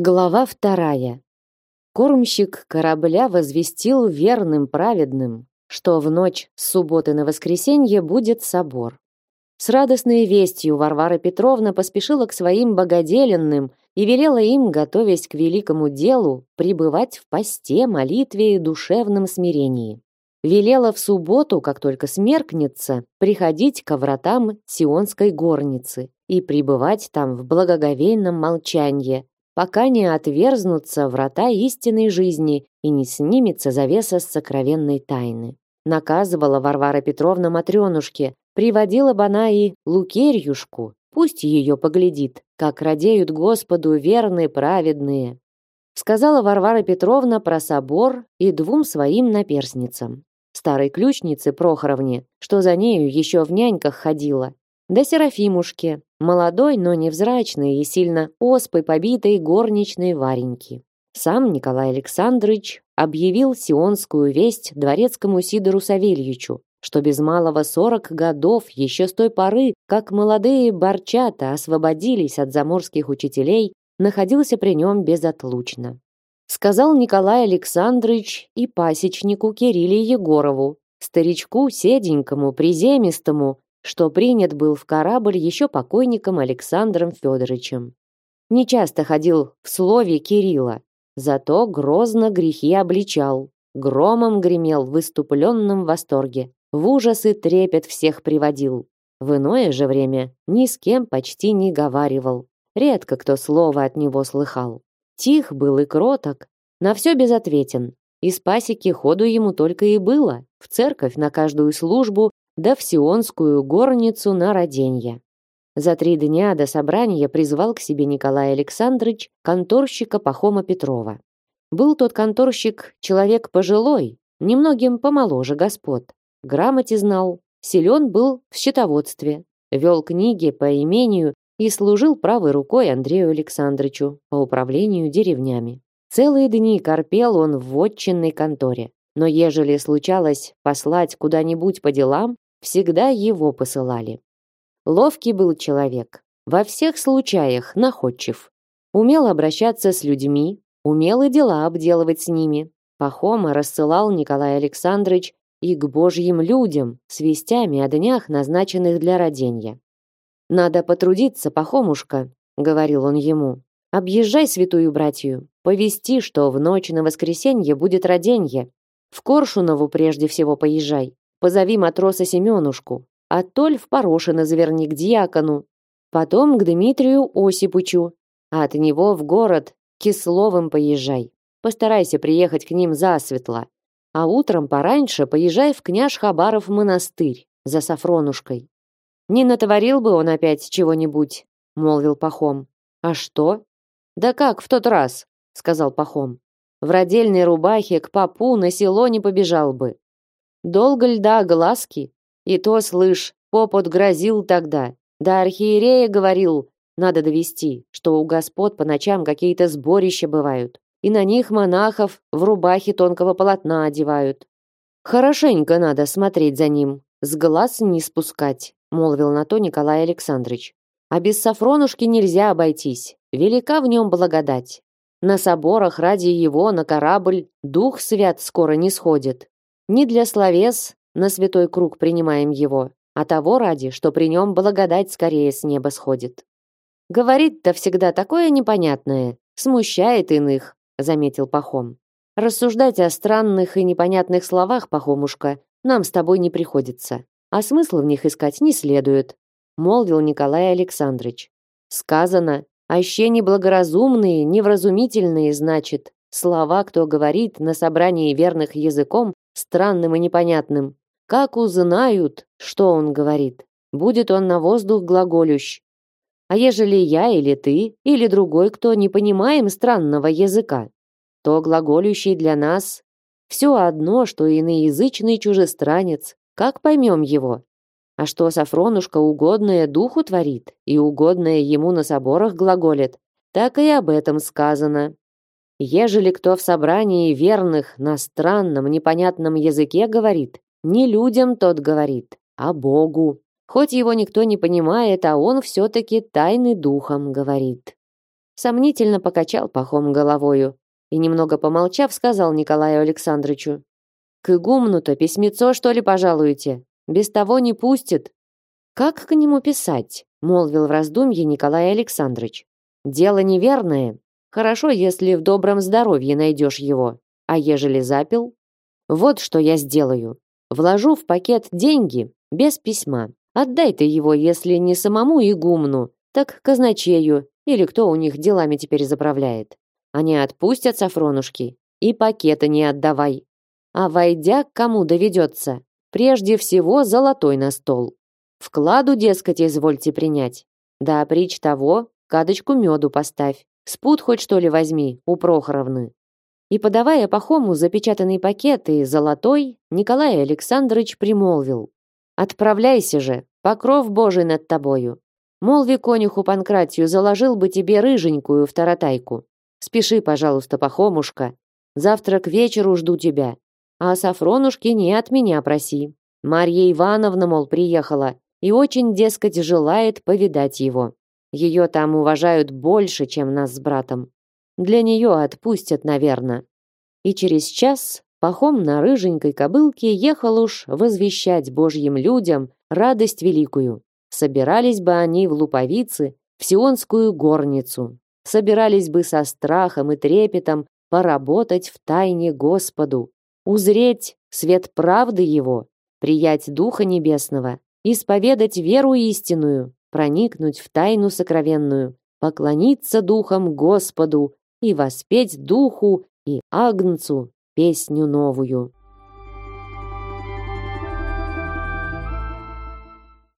Глава вторая. Кормщик корабля возвестил верным праведным, что в ночь с субботы на воскресенье будет собор. С радостной вестью Варвара Петровна поспешила к своим богоделенным и велела им, готовясь к великому делу, пребывать в посте, молитве и душевном смирении. Велела в субботу, как только смеркнется, приходить к вратам Сионской горницы и пребывать там в благоговейном молчании, пока не отверзнутся врата истинной жизни и не снимется завеса с сокровенной тайны. Наказывала Варвара Петровна Матрёнушке, приводила бы она и Лукерьюшку, пусть ее поглядит, как радеют Господу верные праведные. Сказала Варвара Петровна про собор и двум своим наперсницам. Старой ключнице Прохоровне, что за нею еще в няньках ходила, да Серафимушке, молодой, но невзрачной и сильно оспой побитой горничной Вареньки. Сам Николай Александрович объявил сионскую весть дворецкому Сидору Савельичу, что без малого сорок годов еще с той поры, как молодые борчата освободились от заморских учителей, находился при нем безотлучно. Сказал Николай Александрович и пасечнику Кирилле Егорову, старичку седенькому, приземистому, что принят был в корабль еще покойником Александром Федоровичем. Нечасто ходил в слове Кирилла, зато грозно грехи обличал, громом гремел в выступленном восторге, в ужас и трепет всех приводил. В иное же время ни с кем почти не говаривал. Редко кто слово от него слыхал. Тих был и кроток, на все безответен. Из пасеки ходу ему только и было, в церковь на каждую службу да в Сионскую горницу на роденье. За три дня до собрания призвал к себе Николай Александрович конторщика Пахома Петрова. Был тот конторщик человек пожилой, немногим помоложе господ. Грамоте знал, силен был в счетоводстве, вел книги по имению и служил правой рукой Андрею Александровичу по управлению деревнями. Целые дни корпел он в вотчинной конторе. Но ежели случалось послать куда-нибудь по делам, всегда его посылали. Ловкий был человек, во всех случаях находчив. Умел обращаться с людьми, умел и дела обделывать с ними. Пахома рассылал Николай Александрович и к божьим людям с вестями о днях, назначенных для родения. «Надо потрудиться, Пахомушка», — говорил он ему. «Объезжай святую братью, повести, что в ночь на воскресенье будет роденье. В Коршунову прежде всего поезжай. Позови матроса Семенушку, а Толь в Порошино заверни к диакону, потом к Дмитрию Осипычу, а от него в город Кисловым поезжай. Постарайся приехать к ним засветло, а утром пораньше поезжай в княж Хабаров монастырь за Сафронушкой. Не натворил бы он опять чего-нибудь, молвил Пахом. А что? Да как в тот раз, сказал Пахом. В родельной рубахе к папу на село не побежал бы. Долго льда глазки? И то, слышь, попот грозил тогда. Да архиерея говорил, надо довести, что у господ по ночам какие-то сборища бывают. И на них монахов в рубахе тонкого полотна одевают. Хорошенько надо смотреть за ним, с глаз не спускать, молвил на то Николай Александрович. А без Сафронушки нельзя обойтись. Велика в нем благодать. На соборах ради его на корабль дух свят скоро не сходит. Не для словес на святой круг принимаем его, а того ради, что при нем благодать скорее с неба сходит. Говорит-то всегда такое непонятное, смущает иных, заметил Пахом. Рассуждать о странных и непонятных словах, Пахомушка, нам с тобой не приходится, а смысл в них искать не следует, молвил Николай Александрович. Сказано, аще неблагоразумные, невразумительные, значит, слова, кто говорит на собрании верных языком, странным и непонятным. Как узнают, что он говорит? Будет он на воздух глаголющ. А ежели я или ты, или другой кто не понимаем странного языка, то глаголющий для нас все одно, что иноязычный чужестранец. Как поймем его? А что Сафронушка угодное духу творит и угодное ему на соборах глаголит, так и об этом сказано. Ежели кто в собрании верных на странном, непонятном языке говорит, не людям тот говорит, а Богу. Хоть его никто не понимает, а он все-таки тайный духом говорит. сомнительно покачал Пахом головою и, немного помолчав, сказал Николаю Александровичу, «К игумну-то письмецо, что ли, пожалуете? Без того не пустит». «Как к нему писать?» — молвил в раздумье Николай Александрович. «Дело неверное. Хорошо, если в добром здоровье найдешь его. А ежели запил? Вот что я сделаю. Вложу в пакет деньги без письма. Отдай ты его, если не самому игумну, так казначею или кто у них делами теперь заправляет. Они отпустят Сафронушки и пакета не отдавай. А войдя, кому доведется, прежде всего золотой на стол. Вкладу, дескать, извольте принять. Да прич того, кадочку меду поставь. Спут хоть что ли возьми у Прохоровны. И подавая Пахому запечатанный пакет и золотой, Николай Александрович примолвил. «Отправляйся же, покров Божий над тобою. Молви конюху Панкратию, заложил бы тебе рыженькую в таратайку. Спеши, пожалуйста, Пахомушка. Завтра к вечеру жду тебя. А Сафронушки не от меня проси. Марья Ивановна, мол, приехала и очень, дескать, желает повидать его. Ее там уважают больше, чем нас с братом. Для нее отпустят, наверное. И через час Пахом на рыженькой кобылке ехал уж возвещать божьим людям радость великую. Собирались бы они в Луповицы, в Сионскую горницу. Собирались бы со страхом и трепетом поработать в тайне Господу, узреть свет правды Его, приять Духа Небесного, исповедать веру истинную, проникнуть в тайну сокровенную, поклониться Духом Господу и воспеть Духу и Агнцу песню новую.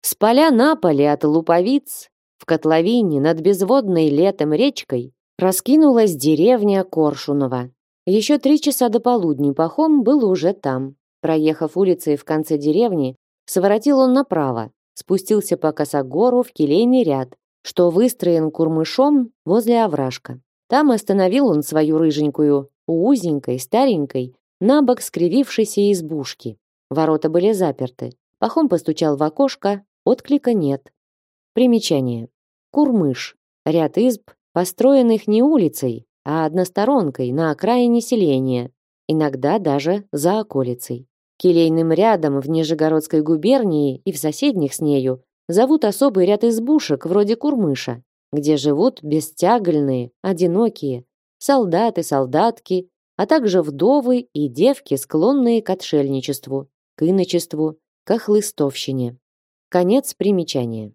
С поля на поле от луповиц в котловине над безводной летом речкой раскинулась деревня Коршунова. Еще три часа до полудня Пахом был уже там. Проехав улицей в конце деревни, своротил он направо, спустился по косогору в келейный ряд, что выстроен курмышом возле овражка. Там остановил он свою рыженькую, узенькой, старенькой, набок скривившейся избушки. Ворота были заперты. Пахом постучал в окошко, отклика нет. Примечание. Курмыш. Ряд изб, построенных не улицей, а односторонкой на окраине селения, иногда даже за околицей. Келейным рядом в Нижегородской губернии и в соседних с нею зовут особый ряд избушек вроде Курмыша, где живут бестягольные, одинокие, солдаты, солдатки, а также вдовы и девки, склонные к отшельничеству, к иночеству, к охлыстовщине. Конец примечания.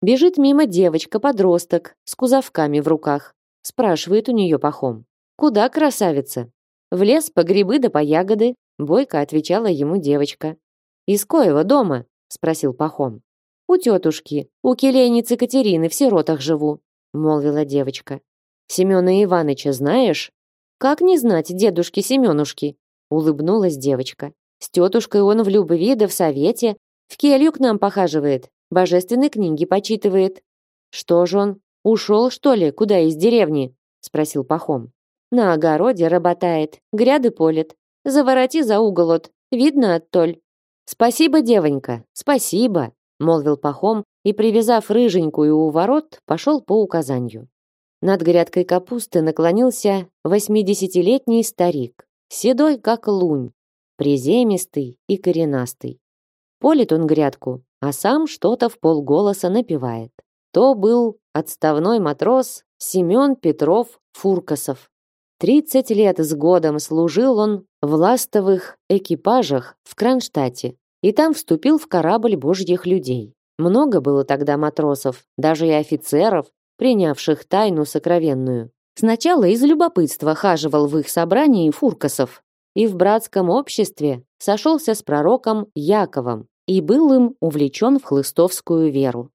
Бежит мимо девочка-подросток с кузовками в руках. Спрашивает у нее пахом. «Куда, красавица?» «В лес по грибы да по ягоды», бойко отвечала ему девочка. «Из коего дома?» спросил пахом. У тетушки, у келейницы Катерины в сиротах живу, молвила девочка. Семена Иваныча знаешь? Как не знать дедушки Семенушки? улыбнулась девочка. С тетушкой он в любви да в совете, в келью к нам похаживает, божественные книги почитывает. Что ж он, ушел, что ли, куда из деревни? спросил Пахом. На огороде работает, гряды полет. Завороти за угол от, видно оттоль. Спасибо, девонька, спасибо, молвил Пахом и, привязав рыженькую у ворот, пошел по указанию. Над грядкой капусты наклонился восьмидесятилетний старик, седой как лунь, приземистый и коренастый. Полит он грядку, а сам что-то в полголоса напевает. То был отставной матрос Семен Петров Фуркасов. Тридцать лет с годом служил он в ластовых экипажах в Кронштадте и там вступил в корабль божьих людей. Много было тогда матросов, даже и офицеров, принявших тайну сокровенную. Сначала из любопытства хаживал в их собрании Фуркасов и в братском обществе сошелся с пророком Яковом и был им увлечен в хлыстовскую веру.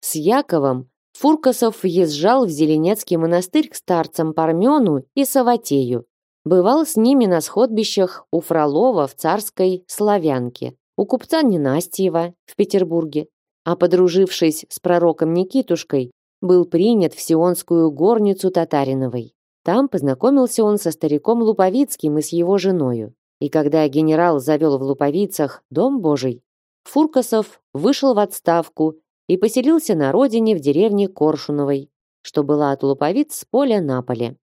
С Яковом Фуркасов въезжал в Зеленецкий монастырь к старцам Пармену и Саватею. Бывал с ними на сходбищах у Фролова в царской Славянке, у купца Ненастьева в Петербурге, а подружившись с пророком Никитушкой, был принят в Сионскую горницу Татариновой. Там познакомился он со стариком Луповицким и с его женою. И когда генерал завел в Луповицах дом Божий, Фуркасов вышел в отставку и поселился на родине в деревне Коршуновой, что была от луповиц с поля на поле.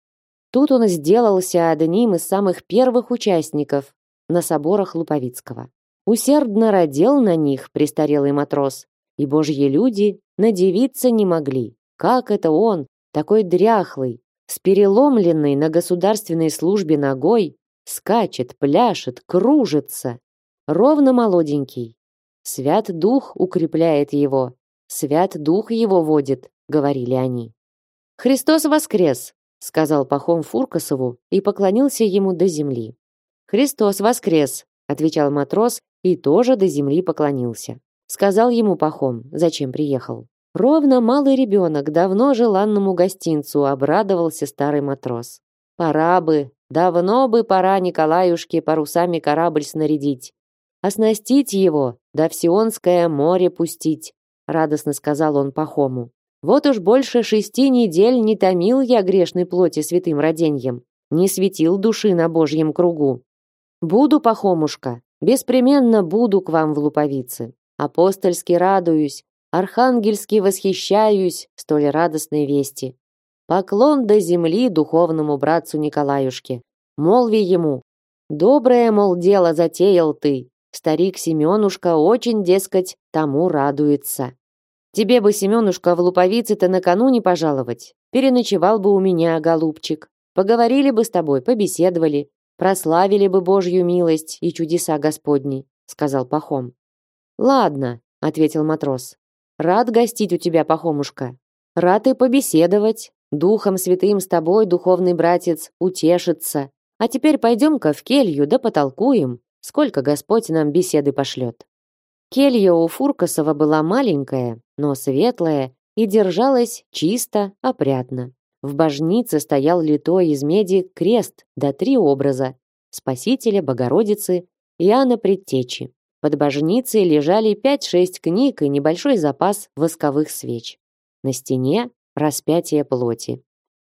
Тут он сделался одним из самых первых участников на соборах Луповицкого. Усердно родил на них престарелый матрос, и божьи люди надевиться не могли. Как это он, такой дряхлый, с переломленной на государственной службе ногой, скачет, пляшет, кружится, ровно молоденький. Свят Дух укрепляет его, Свят Дух его водит, говорили они. Христос воскрес, сказал Пахом Фуркасову и поклонился ему до земли. Христос воскрес, отвечал матрос и тоже до земли поклонился. Сказал ему Пахом, зачем приехал. Ровно малый ребенок давно желанному гостинцу обрадовался старый матрос. Пора бы, давно бы пора Николаюшке парусами корабль снарядить. Оснастить его, да в Сионское море пустить, радостно сказал он Пахому. Вот уж больше шести недель не томил я грешной плоти святым роденьем, не светил души на Божьем кругу. Буду, Пахомушка, беспременно буду к вам в Луповице. Апостольски радуюсь, архангельски восхищаюсь столь радостной вести. Поклон до земли духовному братцу Николаюшке. Молви ему, доброе, мол, дело затеял ты. Старик Семенушка очень, дескать, тому радуется. Тебе бы, Семенушка, в Луповице-то накануне пожаловать. Переночевал бы у меня, голубчик. Поговорили бы с тобой, побеседовали, прославили бы Божью милость и чудеса Господни, сказал Пахом. Ладно, ответил матрос. Рад гостить у тебя, Пахомушка. Рад и побеседовать. Духом святым с тобой, духовный братец, утешится. А теперь пойдем-ка в келью да потолкуем, сколько Господь нам беседы пошлет. Келья у Фуркасова была маленькая, но светлая и держалась чисто, опрятно. В божнице стоял литой из меди крест да три образа – Спасителя, Богородицы Иоанна Предтечи. Под божницей лежали пять-шесть книг и небольшой запас восковых свеч. На стене – распятие плоти.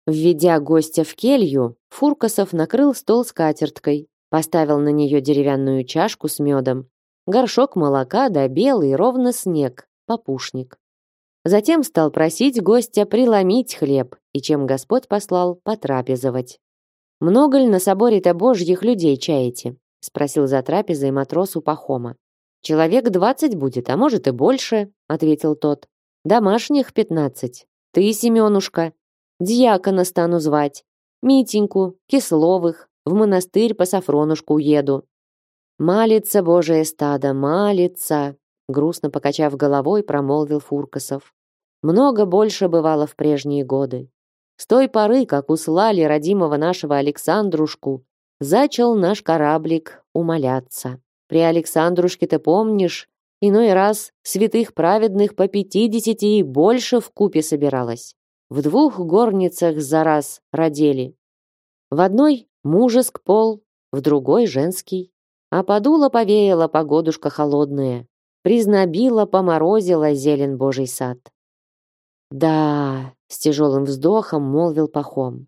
Введя гостя в келью, Фуркасов накрыл стол скатерткой, поставил на нее деревянную чашку с медом горшок молока да белый ровно снег, попушник. Затем стал просить гостя преломить хлеб, и чем Господь послал, потрапезовать. «Много ли на соборе-то божьих людей чаете?» — спросил за трапезой матрос у Пахома. «Человек двадцать будет, а может и больше», — ответил тот. «Домашних пятнадцать. Ты, Семенушка. Дьякона стану звать. Митеньку, Кисловых. В монастырь по Сафронушку уеду. Малится Божие стадо, малится, грустно покачав головой, промолвил Фуркасов. Много больше бывало в прежние годы. С той поры, как услали родимого нашего Александрушку, зачал наш кораблик умоляться. При Александрушке ты помнишь, иной раз святых праведных по пятидесяти и больше в купе собиралось. В двух горницах за раз родили. В одной мужеск пол, в другой женский. А подуло повеяло погодушка холодная, признобила, поморозила зелен Божий сад. Да, с тяжелым вздохом молвил Пахом.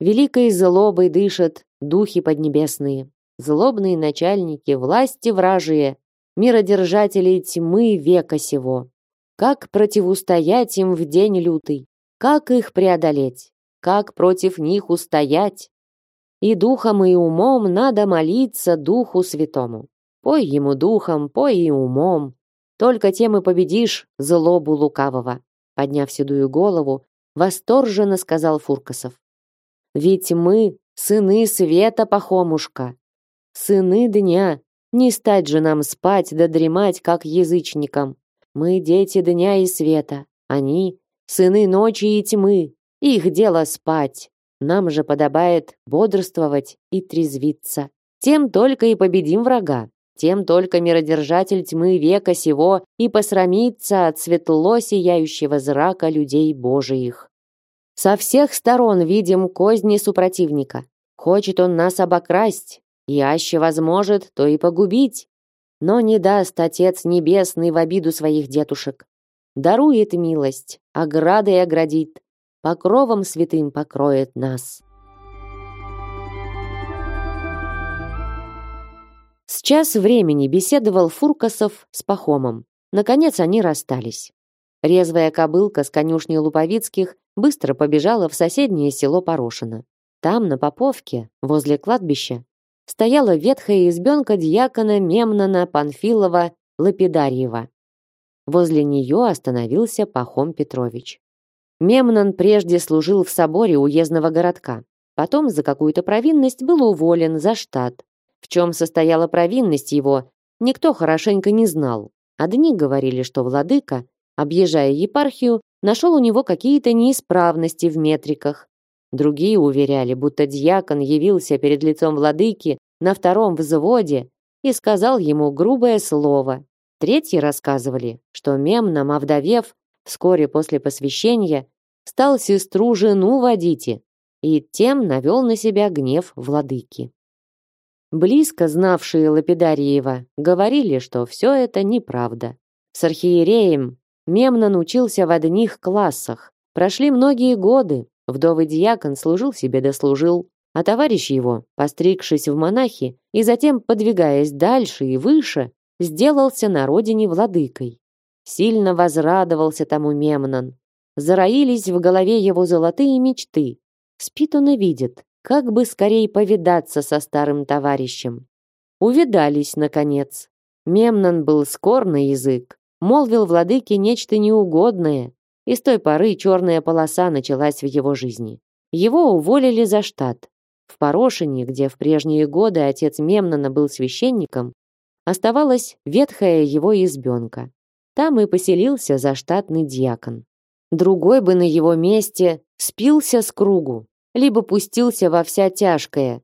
Великой злобой дышат духи поднебесные, злобные начальники, власти вражие, миродержатели тьмы века сего. Как противостоять им в день лютый? Как их преодолеть? Как против них устоять? И духом и умом надо молиться Духу Святому. Пой ему духом, пой и умом. Только тем и победишь злобу лукавого. Подняв седую голову, восторженно сказал Фуркасов. Ведь мы сыны света, Пахомушка. Сыны дня. Не стать же нам спать да дремать, как язычникам. Мы дети дня и света. Они — сыны ночи и тьмы. Их дело спать. Нам же подобает бодрствовать и трезвиться. Тем только и победим врага, тем только миродержатель тьмы века сего и посрамится от светло сияющего зрака людей Божиих. Со всех сторон видим козни супротивника. Хочет он нас обокрасть, и аще возможет, то и погубить. Но не даст Отец Небесный в обиду своих детушек. Дарует милость, оградой оградит, покровом святым покроет нас. С час времени беседовал Фуркасов с Пахомом. Наконец они расстались. Резвая кобылка с конюшни Луповицких быстро побежала в соседнее село Порошино. Там, на Поповке, возле кладбища, стояла ветхая избенка дьякона Мемнона Панфилова Лапидарьева. Возле нее остановился Пахом Петрович. Мемнон прежде служил в соборе уездного городка. Потом за какую-то провинность был уволен за штат. В чем состояла провинность его, никто хорошенько не знал. Одни говорили, что владыка, объезжая епархию, нашел у него какие-то неисправности в метриках. Другие уверяли, будто дьякон явился перед лицом владыки на втором взводе и сказал ему грубое слово. Третьи рассказывали, что Мемном, овдовев, вскоре после посвящения, стал сестру жену водить и тем навел на себя гнев владыки. Близко знавшие Лапидариева говорили, что все это неправда. С архиереем Мемнон учился в одних классах. Прошли многие годы, вдовый диакон служил себе дослужил, а товарищ его, постригшись в монахи и затем подвигаясь дальше и выше, сделался на родине владыкой. Сильно возрадовался тому Мемнон. Зароились в голове его золотые мечты. Спит он и видит, как бы скорее повидаться со старым товарищем. Увидались, наконец. Мемнон был скор на язык, молвил владыке нечто неугодное, и с той поры черная полоса началась в его жизни. Его уволили за штат. В Порошине, где в прежние годы отец Мемнона был священником, оставалась ветхая его избенка. Там и поселился заштатный диакон. Другой бы на его месте спился с кругу, либо пустился во вся тяжкое.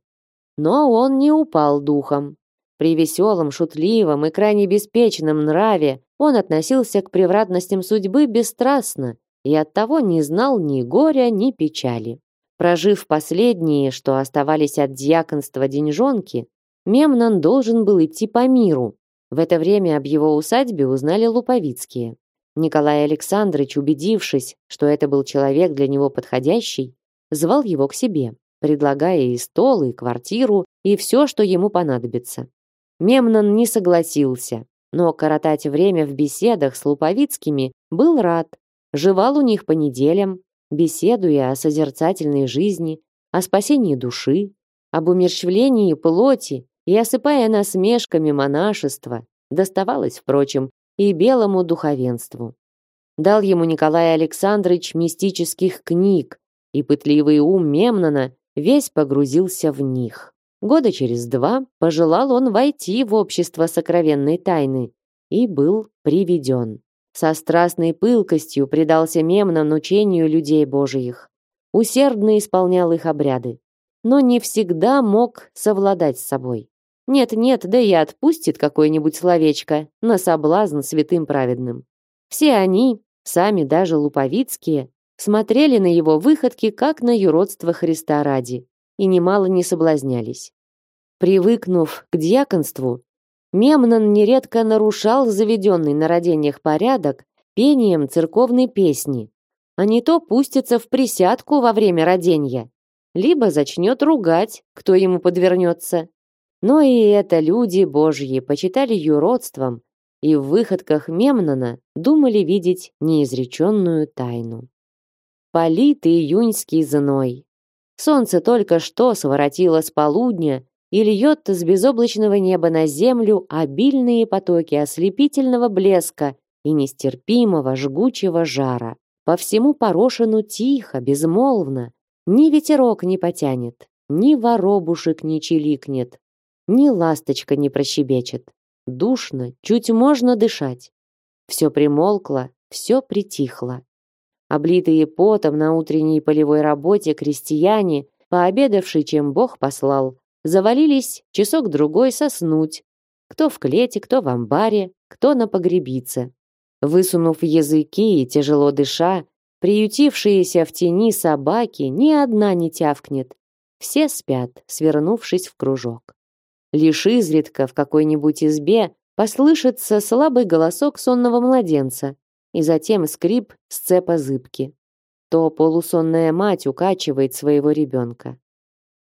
Но он не упал духом. При веселом, шутливом и крайне беспечном нраве он относился к превратностям судьбы бесстрастно и оттого не знал ни горя, ни печали. Прожив последние, что оставались от дьяконства деньжонки, Мемнон должен был идти по миру. В это время об его усадьбе узнали луповицкие. Николай Александрович, убедившись, что это был человек для него подходящий, звал его к себе, предлагая и стол, и квартиру, и все, что ему понадобится. Мемнон не согласился, но коротать время в беседах с Луповицкими был рад. Жевал у них по неделям, беседуя о созерцательной жизни, о спасении души, об умерщвлении плоти и осыпая насмешками монашества, доставалось, впрочем, и белому духовенству. Дал ему Николай Александрович мистических книг, и пытливый ум Мемнона весь погрузился в них. Года через два пожелал он войти в общество сокровенной тайны и был приведен. Со страстной пылкостью предался Мемнон учению людей Божиих. Усердно исполнял их обряды, но не всегда мог совладать с собой. Нет-нет, да и отпустит какое-нибудь словечко на соблазн святым праведным. Все они, сами даже луповицкие, смотрели на его выходки как на юродство Христа ради и немало не соблазнялись. Привыкнув к дьяконству, Мемнон нередко нарушал заведенный на родениях порядок пением церковной песни, а не то пустится в присядку во время родения, либо зачнет ругать, кто ему подвернется. Но и это люди божьи почитали юродством и в выходках Мемнона думали видеть неизреченную тайну. Политый июньский зной. Солнце только что своротило с полудня и льет с безоблачного неба на землю обильные потоки ослепительного блеска и нестерпимого жгучего жара. По всему порошину тихо, безмолвно, ни ветерок не потянет, ни воробушек не чиликнет, ни ласточка не прощебечет. Душно, чуть можно дышать. Все примолкло, все притихло. Облитые потом на утренней полевой работе крестьяне, пообедавшие, чем Бог послал, завалились часок-другой соснуть. Кто в клете, кто в амбаре, кто на погребице. Высунув языки и тяжело дыша, приютившиеся в тени собаки ни одна не тявкнет. Все спят, свернувшись в кружок. Лишь изредка в какой-нибудь избе послышится слабый голосок сонного младенца, и затем скрип сцепа зыбки. То полусонная мать укачивает своего ребенка.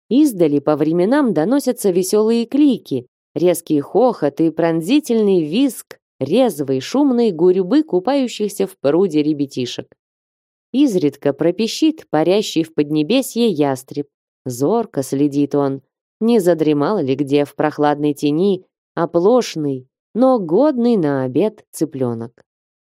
Издали по временам доносятся веселые клики, резкий хохот и пронзительный визг резвой, шумной гурьбы купающихся в пруде ребятишек. Изредка пропищит парящий в поднебесье ястреб. Зорко следит он, не задремал ли где в прохладной тени оплошный, но годный на обед цыпленок.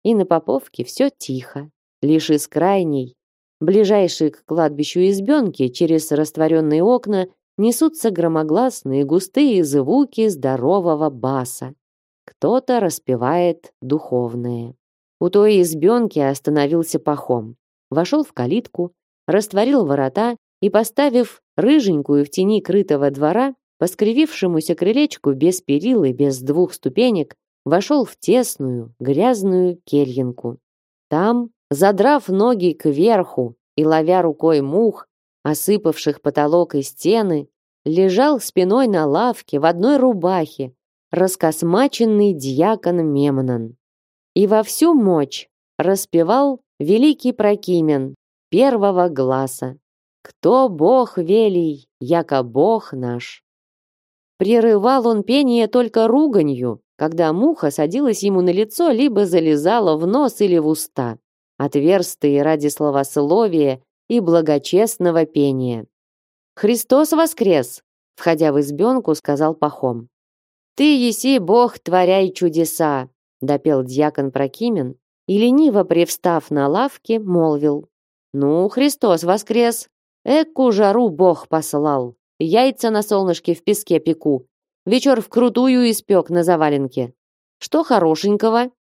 И на Поповке все тихо, лишь из крайней, ближайшей к кладбищу избенки через растворенные окна несутся громогласные густые звуки здорового баса. Кто-то распевает духовное. У той избенки остановился пахом. Вошел в калитку, растворил ворота и, поставив рыженькую в тени крытого двора, по скривившемуся крылечку без перил и без двух ступенек, вошел в тесную, грязную кельинку. Там, задрав ноги кверху и ловя рукой мух, осыпавших потолок и стены, лежал спиной на лавке в одной рубахе, раскосмаченный дьякон Мемнон. И во всю мощь распевал великий Прокимен первого глаза. Кто Бог велий, яко Бог наш. Прерывал он пение только руганью, когда муха садилась ему на лицо либо залезала в нос или в уста, отверстые ради словословия и благочестного пения. «Христос воскрес!» — входя в избенку, сказал Пахом. «Ты еси Бог, творяй чудеса!» — допел дьякон Прокимен и, лениво привстав на лавке, молвил. «Ну, Христос воскрес! Эку жару Бог послал! Яйца на солнышке в песке пеку, вечер вкрутую испек на заваленке. Что хорошенького?»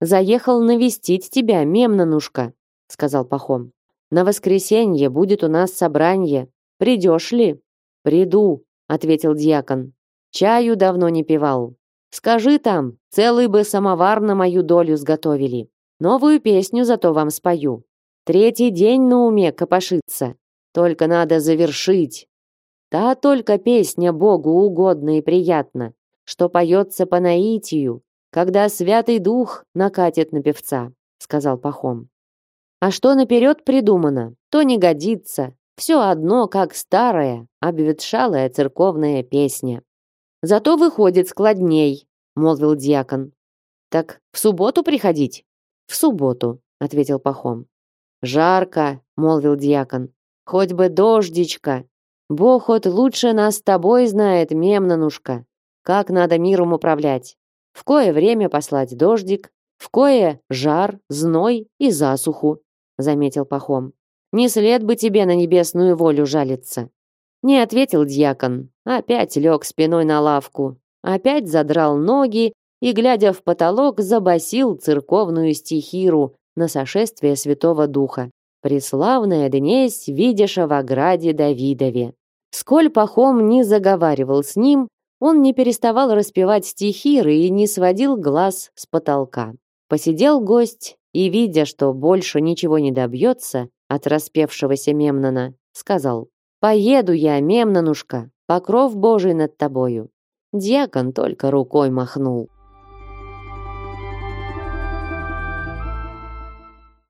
«Заехал навестить тебя, мемнанушка», — сказал Пахом. «На воскресенье будет у нас собрание. Придешь ли?» «Приду», — ответил дьякон. «Чаю давно не пивал. Скажи там, целый бы самовар на мою долю сготовили. Новую песню зато вам спою. Третий день на уме копошится. Только надо завершить. Та только песня Богу угодна и приятна, что поется по наитию, когда Святый Дух накатит на певца», — сказал Пахом. «А что наперед придумано, то не годится. Все одно, как старая, обветшалая церковная песня. Зато выходит складней», — молвил дьякон. «Так в субботу приходить?» «В субботу», — ответил Пахом. «Жарко», — молвил дьякон. «Хоть бы дождичка. Бог хоть лучше нас с тобой знает, мемнанушка, как надо миром управлять. В кое время послать дождик, в кое жар, зной и засуху», — заметил Пахом. «Не след бы тебе на небесную волю жалиться». Не ответил дьякон, опять лег спиной на лавку, опять задрал ноги и, глядя в потолок, забасил церковную стихиру на сошествие Святого Духа. «Преславная днесь, видиша в ограде Давидове». Сколь Пахом не заговаривал с ним, он не переставал распевать стихиры и не сводил глаз с потолка. Посидел гость и, видя, что больше ничего не добьется от распевшегося Мемнона, сказал «Поеду я, Мемнонушка, покров Божий над тобою». Дьякон только рукой махнул.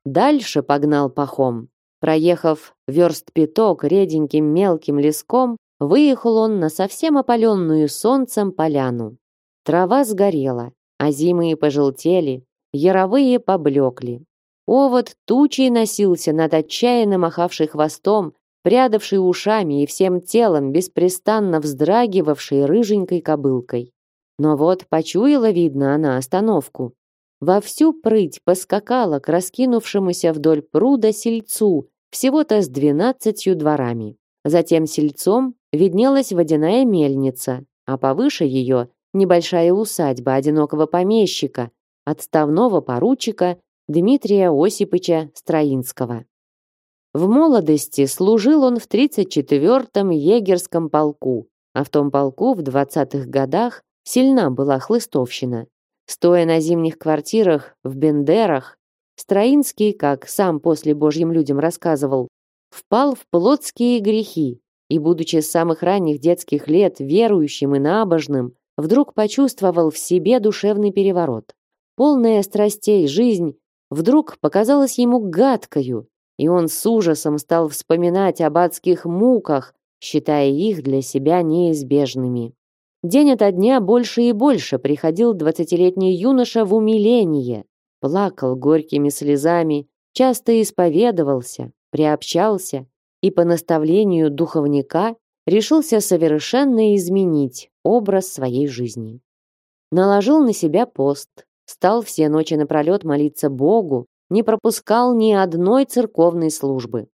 Дальше погнал пахом. Проехав верст пяток реденьким мелким леском, выехал он на совсем опаленную солнцем поляну. Трава сгорела, а зимые пожелтели, яровые поблекли. Овод тучей носился над отчаянно махавший хвостом, прядавший ушами и всем телом, беспрестанно вздрагивавшей рыженькой кобылкой. Но вот почуяла, видно, она остановку во всю прыть поскакала к раскинувшемуся вдоль пруда сельцу, всего-то с двенадцатью дворами. Затем сельцом виднелась водяная мельница, а повыше ее небольшая усадьба одинокого помещика, отставного поручика Дмитрия Осипыча Строинского. В молодости служил он в 34-м егерском полку, а в том полку в 20-х годах сильна была хлыстовщина. Стоя на зимних квартирах в Бендерах, Строинский, как сам после Божьим людям рассказывал, впал в плотские грехи и, будучи с самых ранних детских лет верующим и набожным, вдруг почувствовал в себе душевный переворот. Полная страстей жизнь вдруг показалась ему гадкою, и он с ужасом стал вспоминать об адских муках, считая их для себя неизбежными. День ото дня больше и больше приходил двадцатилетний юноша в умиление, плакал горькими слезами, часто исповедовался, приобщался и по наставлению духовника решился совершенно изменить образ своей жизни. Наложил на себя пост, стал все ночи напролет молиться Богу, не пропускал ни одной церковной службы.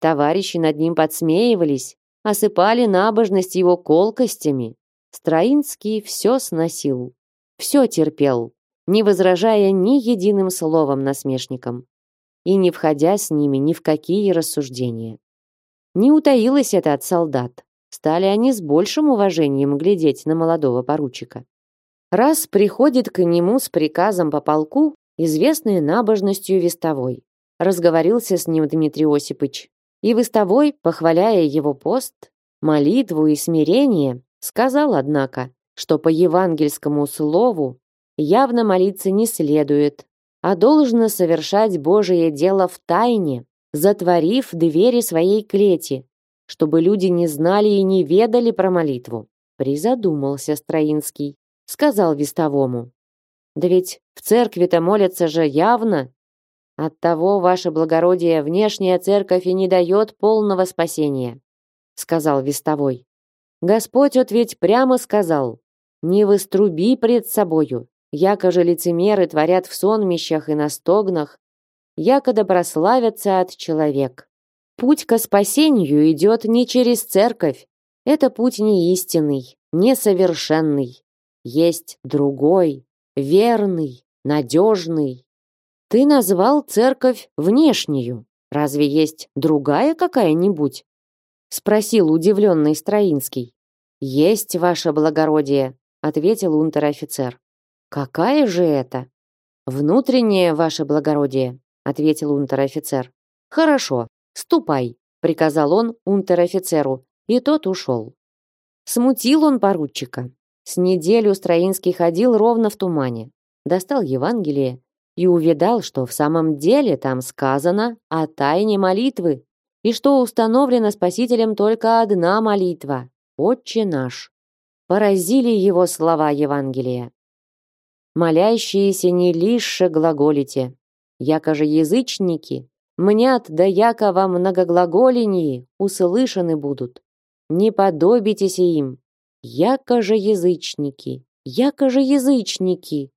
Товарищи над ним подсмеивались, осыпали набожность его колкостями. Строинский все сносил, все терпел, не возражая ни единым словом насмешникам и не входя с ними ни в какие рассуждения. Не утаилось это от солдат. Стали они с большим уважением глядеть на молодого поручика. Раз приходит к нему с приказом по полку, известный набожностью вестовой. Разговорился с ним Дмитрий Осипович. И вестовой, похваляя его пост, молитву и смирение, сказал, однако, что по евангельскому слову явно молиться не следует, а должно совершать Божие дело в тайне, затворив двери своей клети, чтобы люди не знали и не ведали про молитву. Призадумался Строинский, сказал вестовому. Да ведь в церкви-то молятся же явно. Оттого, ваше благородие, внешняя церковь и не дает полного спасения, сказал вестовой. Господь вот ведь прямо сказал, не выструби пред собою, яко же лицемеры творят в сонмищах и на стогнах, якода прославятся от человек. Путь к спасению идет не через церковь. Это путь не истинный, несовершенный. Есть другой, верный, надежный. Ты назвал церковь внешнюю. Разве есть другая какая-нибудь? Спросил удивленный Строинский. Есть, ваше благородие, ответил унтер-офицер. Какая же это? Внутреннее, ваше благородие, ответил унтер-офицер. Хорошо, «Ступай», — приказал он унтер-офицеру, и тот ушел. Смутил он поручика. С неделю Строинский ходил ровно в тумане. Достал Евангелие и увидал, что в самом деле там сказано о тайне молитвы и что установлена Спасителем только одна молитва — «Отче наш». Поразили его слова Евангелия. «Молящиеся не лишь глаголите, яко же язычники, Мнят да яко во многоглаголении услышаны будут. Не подобитесь им, яко же язычники, яко же язычники.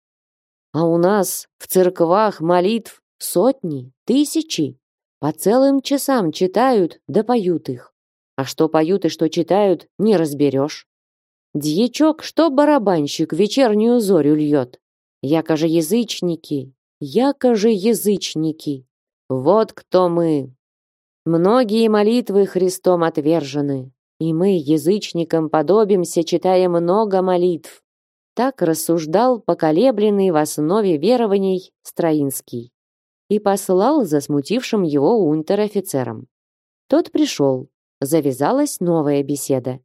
А у нас в церквах молитв сотни, тысячи. По целым часам читают да поют их. А что поют и что читают, не разберешь. Дьячок, что барабанщик вечернюю зорю льет. Яко же язычники, яко же язычники. Вот кто мы. Многие молитвы Христом отвержены, и мы, язычникам, подобимся, читая много молитв. Так рассуждал поколебленный в основе верований Строинский и послал за смутившим его унтер-офицером. Тот пришел, завязалась новая беседа.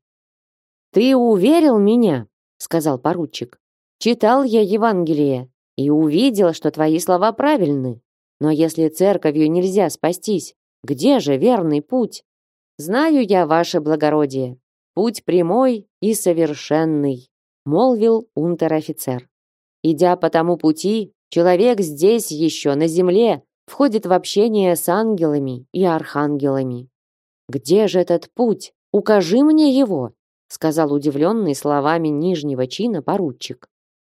«Ты уверил меня?» — сказал поручик. «Читал я Евангелие и увидел, что твои слова правильны. Но если церковью нельзя спастись, где же верный путь? Знаю я, ваше благородие, путь прямой и совершенный, молвил унтер-офицер. Идя по тому пути, человек здесь еще на земле входит в общение с ангелами и архангелами. Где же этот путь? Укажи мне его, сказал удивленный словами нижнего чина поручик.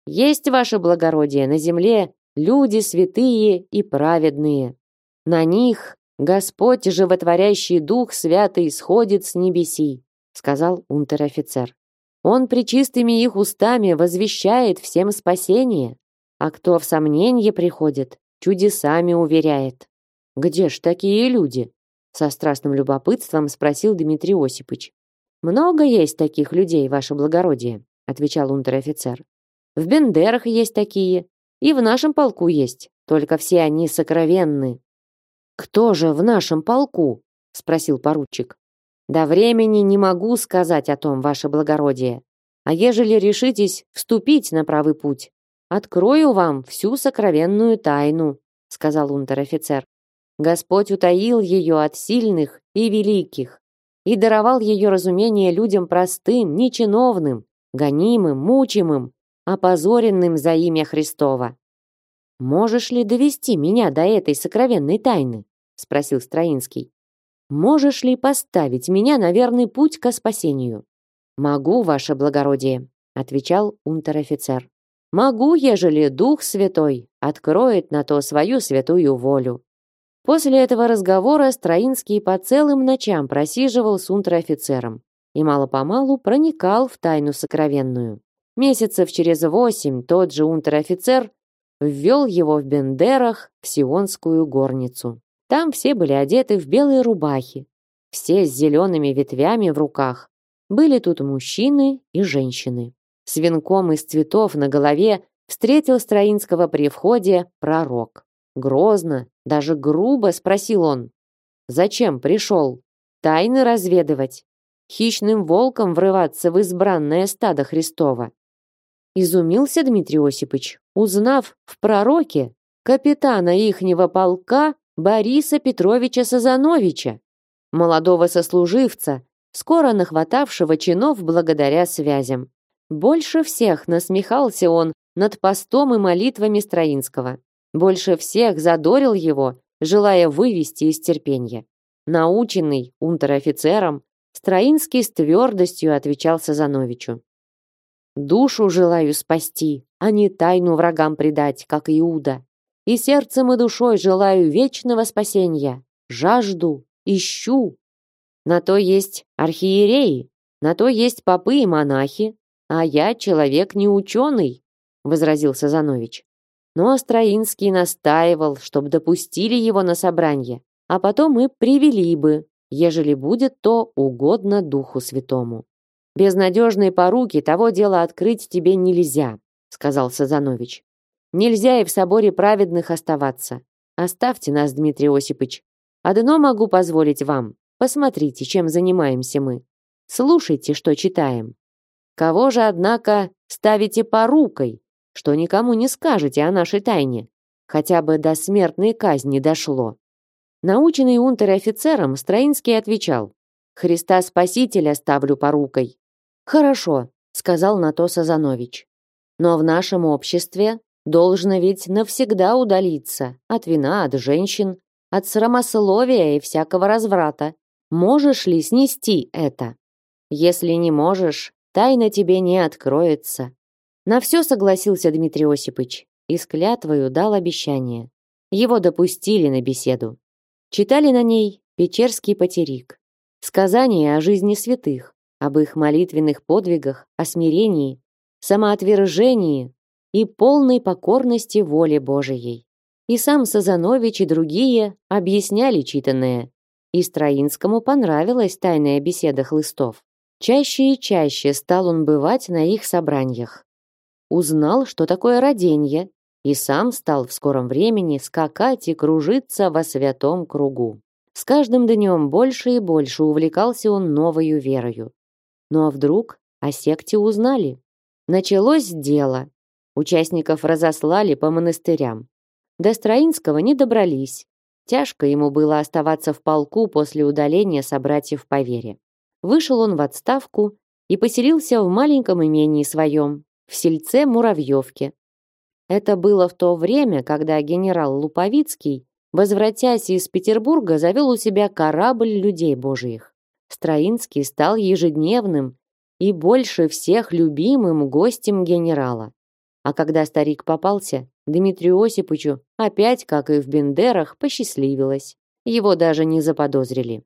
Есть ваше благородие на земле люди святые и праведные. На них Господь животворящий Дух Святый сходит с небеси, сказал унтер-офицер. Он причистыми их устами возвещает всем спасение, а кто в сомнение приходит, чудесами уверяет. Где ж такие люди? Со страстным любопытством спросил Дмитрий Осипович. Много есть таких людей, ваше благородие, отвечал унтер-офицер. В Бендерах есть такие, и в нашем полку есть, только все они сокровенны. Кто же в нашем полку? спросил поручик. До времени не могу сказать о том, ваше благородие. А ежели решитесь вступить на правый путь, открою вам всю сокровенную тайну, сказал унтер-офицер. Господь утаил ее от сильных и великих и даровал ее разумение людям простым, нечиновным, гонимым, мучимым, опозоренным за имя Христова. «Можешь ли довести меня до этой сокровенной тайны?» — спросил Строинский. «Можешь ли поставить меня на верный путь ко спасению?» «Могу, ваше благородие», — отвечал унтер-офицер. «Могу, ежели Дух Святой откроет на то свою святую волю». После этого разговора Строинский по целым ночам просиживал с унтер-офицером и мало-помалу проникал в тайну сокровенную. Месяцев через восемь тот же унтер-офицер ввел его в Бендерах в Сионскую горницу. Там все были одеты в белые рубахи, все с зелеными ветвями в руках. Были тут мужчины и женщины. С венком из цветов на голове встретил Строинского при входе пророк. Грозно, даже грубо спросил он. «Зачем пришел? Тайны разведывать? Хищным волком врываться в избранное стадо Христова?» Изумился Дмитрий Осипович, узнав в пророке капитана ихнего полка Бориса Петровича Сазановича, молодого сослуживца, скоро нахватавшего чинов благодаря связям. Больше всех насмехался он над постом и молитвами Строинского. Больше всех задорил его, желая вывести из терпения. Наученный унтер-офицером, Строинский с твердостью отвечал Сазановичу. Душу желаю спасти, а не тайну врагам предать, как Иуда. И сердцем и душой желаю вечного спасения. Жажду, ищу. На то есть архиереи, на то есть попы и монахи, а я человек не ученый, возразил Сазанович. Но Строинский настаивал, чтобы допустили его на собрание, а потом и привели бы, ежели будет то угодно Духу Святому. Без надежной поруки того дела открыть тебе нельзя, сказал Сазанович. Нельзя и в соборе праведных оставаться. Оставьте нас, Дмитрий Осипович. Одно могу позволить вам. Посмотрите, чем занимаемся мы. Слушайте, что читаем. Кого же, однако, ставите порукой, что никому не скажете о нашей тайне? Хотя бы до смертной казни дошло. Наученный унтер-офицером, Строинский отвечал, «Христа Спасителя ставлю порукой, Хорошо, сказал на то Сазанович. Но в нашем обществе должно ведь навсегда удалиться от вина, от женщин, от срамословия и всякого разврата. Можешь ли снести это? Если не можешь, тайна тебе не откроется. На все согласился Дмитрий Осипович и с клятвою дал обещание. Его допустили на беседу. Читали на ней Печерский потерик. Сказание о жизни святых, об их молитвенных подвигах, о смирении, самоотвержении и полной покорности воле Божией. И сам Сазанович и другие объясняли читанное. И Строинскому понравилась тайная беседа хлыстов. Чаще и чаще стал он бывать на их собраниях. Узнал, что такое роденье, и сам стал в скором времени скакать и кружиться во святом кругу. С каждым днем больше и больше увлекался он новою верою. Ну а вдруг о секте узнали? Началось дело. Участников разослали по монастырям. До Строинского не добрались. Тяжко ему было оставаться в полку после удаления собратьев по вере. Вышел он в отставку и поселился в маленьком имении своем, в сельце Муравьевке. Это было в то время, когда генерал Луповицкий, возвратясь из Петербурга, завел у себя корабль людей божьих. Строинский стал ежедневным и больше всех любимым гостем генерала. А когда старик попался, Дмитрию Осиповичу опять, как и в Бендерах, посчастливилось. Его даже не заподозрили.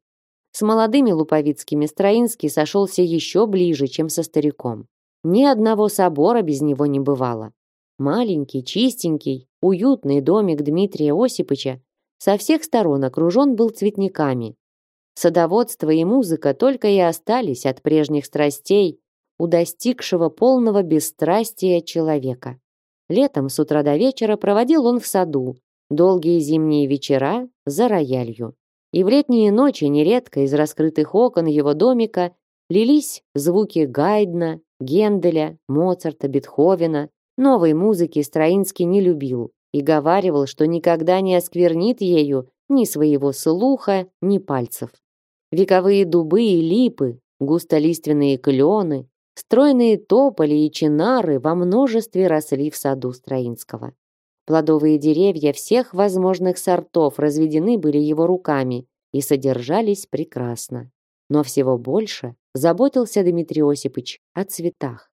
С молодыми луповицкими Строинский сошелся еще ближе, чем со стариком. Ни одного собора без него не бывало. Маленький, чистенький, уютный домик Дмитрия Осиповича со всех сторон окружен был цветниками, Садоводство и музыка только и остались от прежних страстей у достигшего полного бесстрастия человека. Летом с утра до вечера проводил он в саду, долгие зимние вечера за роялью. И в летние ночи нередко из раскрытых окон его домика лились звуки Гайдна, Генделя, Моцарта, Бетховена. Новой музыки Строинский не любил и говаривал, что никогда не осквернит ею ни своего слуха, ни пальцев. Вековые дубы и липы, густолиственные клены, Стройные тополи и чинары во множестве росли в саду Строинского. Плодовые деревья всех возможных сортов разведены были его руками и содержались прекрасно. Но всего больше заботился Дмитрий Осипович о цветах.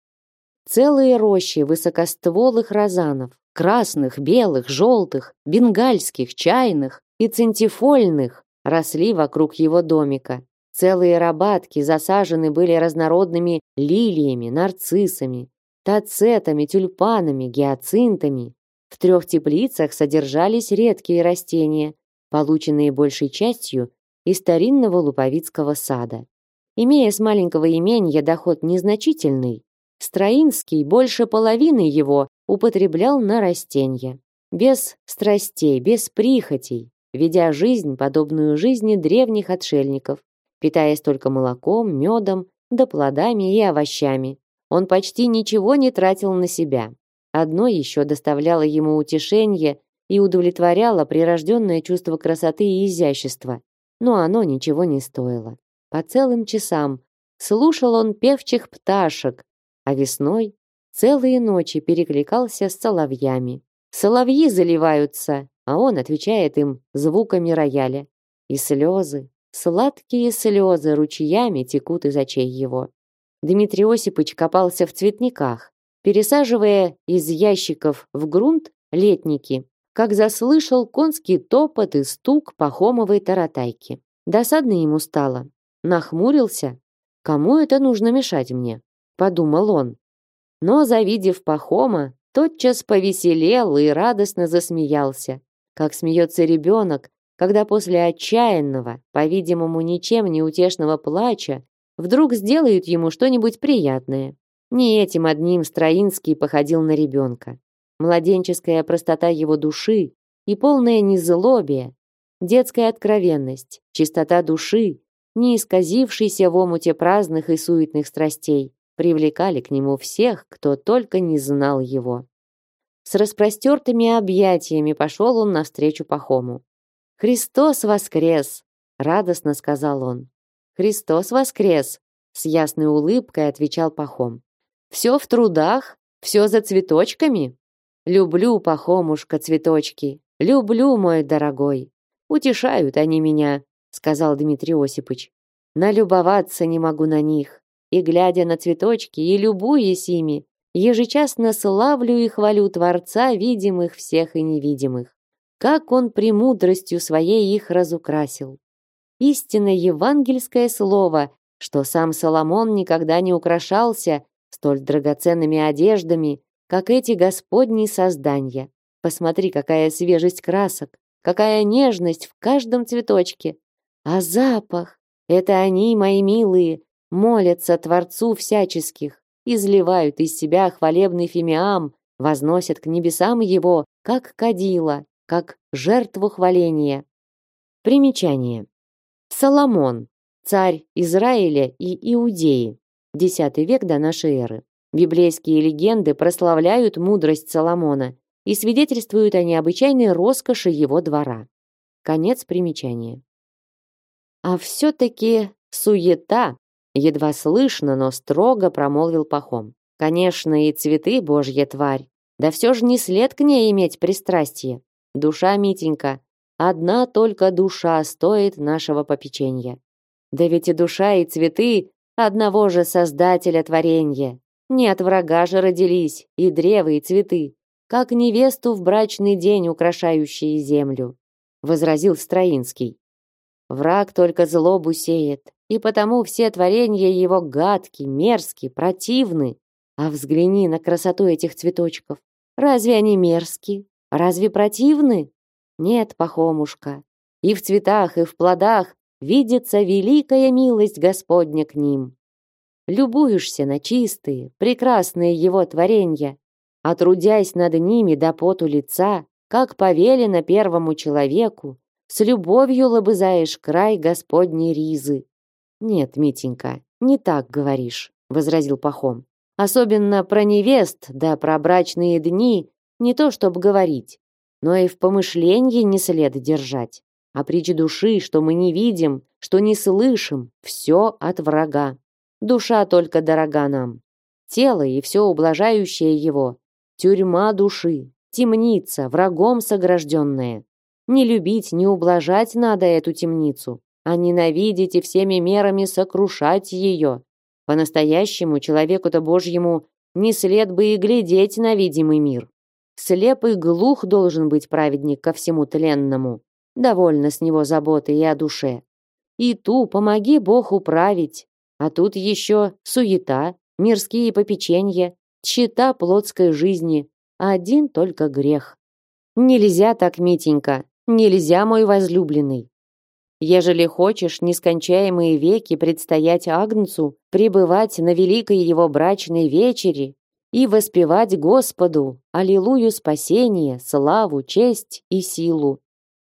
Целые рощи высокостволых розанов, красных, белых, желтых, бенгальских, чайных и центифольных росли вокруг его домика, Целые рабатки засажены были разнородными лилиями, нарциссами, тацетами, тюльпанами, гиацинтами. В трех теплицах содержались редкие растения, полученные большей частью из старинного луповицкого сада. Имея с маленького имения доход незначительный, Строинский больше половины его употреблял на растения. Без страстей, без прихотей, ведя жизнь, подобную жизни древних отшельников, питаясь только молоком, медом, да плодами и овощами. Он почти ничего не тратил на себя. Одно еще доставляло ему утешение и удовлетворяло прирожденное чувство красоты и изящества, но оно ничего не стоило. По целым часам слушал он певчих пташек, а весной целые ночи перекликался с соловьями. Соловьи заливаются, а он отвечает им звуками рояля. И слезы, Сладкие слезы ручьями текут из очей его. Дмитрий Осипович копался в цветниках, пересаживая из ящиков в грунт летники, как заслышал конский топот и стук пахомовой таратайки. Досадно ему стало. Нахмурился. Кому это нужно мешать мне? Подумал он. Но, завидев пахома, тотчас повеселел и радостно засмеялся, как смеется ребенок, когда после отчаянного, по-видимому, ничем не утешного плача вдруг сделают ему что-нибудь приятное. Не этим одним Строинский походил на ребенка. Младенческая простота его души и полное незлобие, детская откровенность, чистота души, не исказившийся в омуте праздных и суетных страстей, привлекали к нему всех, кто только не знал его. С распростертыми объятиями пошел он навстречу Пахому. «Христос воскрес!» — радостно сказал он. «Христос воскрес!» — с ясной улыбкой отвечал Пахом. «Все в трудах? Все за цветочками?» «Люблю, Пахомушка, цветочки! Люблю, мой дорогой! Утешают они меня!» — сказал Дмитрий Осипович. «Налюбоваться не могу на них, и, глядя на цветочки и любуясь ими, ежечасно славлю и хвалю Творца видимых всех и невидимых. Как он премудростью своей их разукрасил. Истинно евангельское слово, что сам Соломон никогда не украшался столь драгоценными одеждами, как эти господни создания. Посмотри, какая свежесть красок, какая нежность в каждом цветочке. А запах — это они, мои милые, молятся Творцу всяческих, изливают из себя хвалебный фимиам, возносят к небесам его, как кадила как жертву хваления. Примечание. Соломон, царь Израиля и Иудеи, X век до нашей эры. Библейские легенды прославляют мудрость Соломона и свидетельствуют о необычайной роскоши его двора. Конец примечания. А все-таки суета, едва слышно, но строго промолвил Пахом. Конечно, и цветы божья тварь, да все же не след к ней иметь пристрастие. Душа, Митенька, одна только душа стоит нашего попечения. Да ведь и душа, и цветы одного же Создателя творенья. Не от врага же родились и древа, и цветы, как невесту в брачный день украшающие землю, возразил Строинский. Враг только злобу сеет, и потому все творения его гадки, мерзки, противны. А взгляни на красоту этих цветочков. Разве они мерзки? Разве противны? Нет, Пахомушка. И в цветах, и в плодах видится великая милость Господня к ним. Любуешься на чистые, прекрасные его творенья, а трудясь над ними до поту лица, как повелено первому человеку, с любовью лобызаешь край Господней ризы. Нет, Митенька, не так говоришь, возразил Пахом. Особенно про невест, да про брачные дни не то чтобы говорить, но и в помышлении не след держать. А притч души, что мы не видим, что не слышим, все от врага. Душа только дорога нам. тело и все ублажающее его, тюрьма души, темница, врагом согражденная. Не любить, не ублажать надо эту темницу, а ненавидеть и всеми мерами сокрушать ее. По-настоящему человеку-то Божьему не след бы и глядеть на видимый мир. Слеп и глух должен быть праведник ко всему тленному. Довольно с него заботы и о душе. И ту помоги Бог управить. А тут еще суета, мирские попеченья, тщета плотской жизни, один только грех. Нельзя так, Митенька, нельзя, мой возлюбленный. Ежели хочешь нескончаемые веки предстоять Агнцу, пребывать на великой его брачной вечере и воспевать Господу, аллилуйю спасение, славу, честь и силу.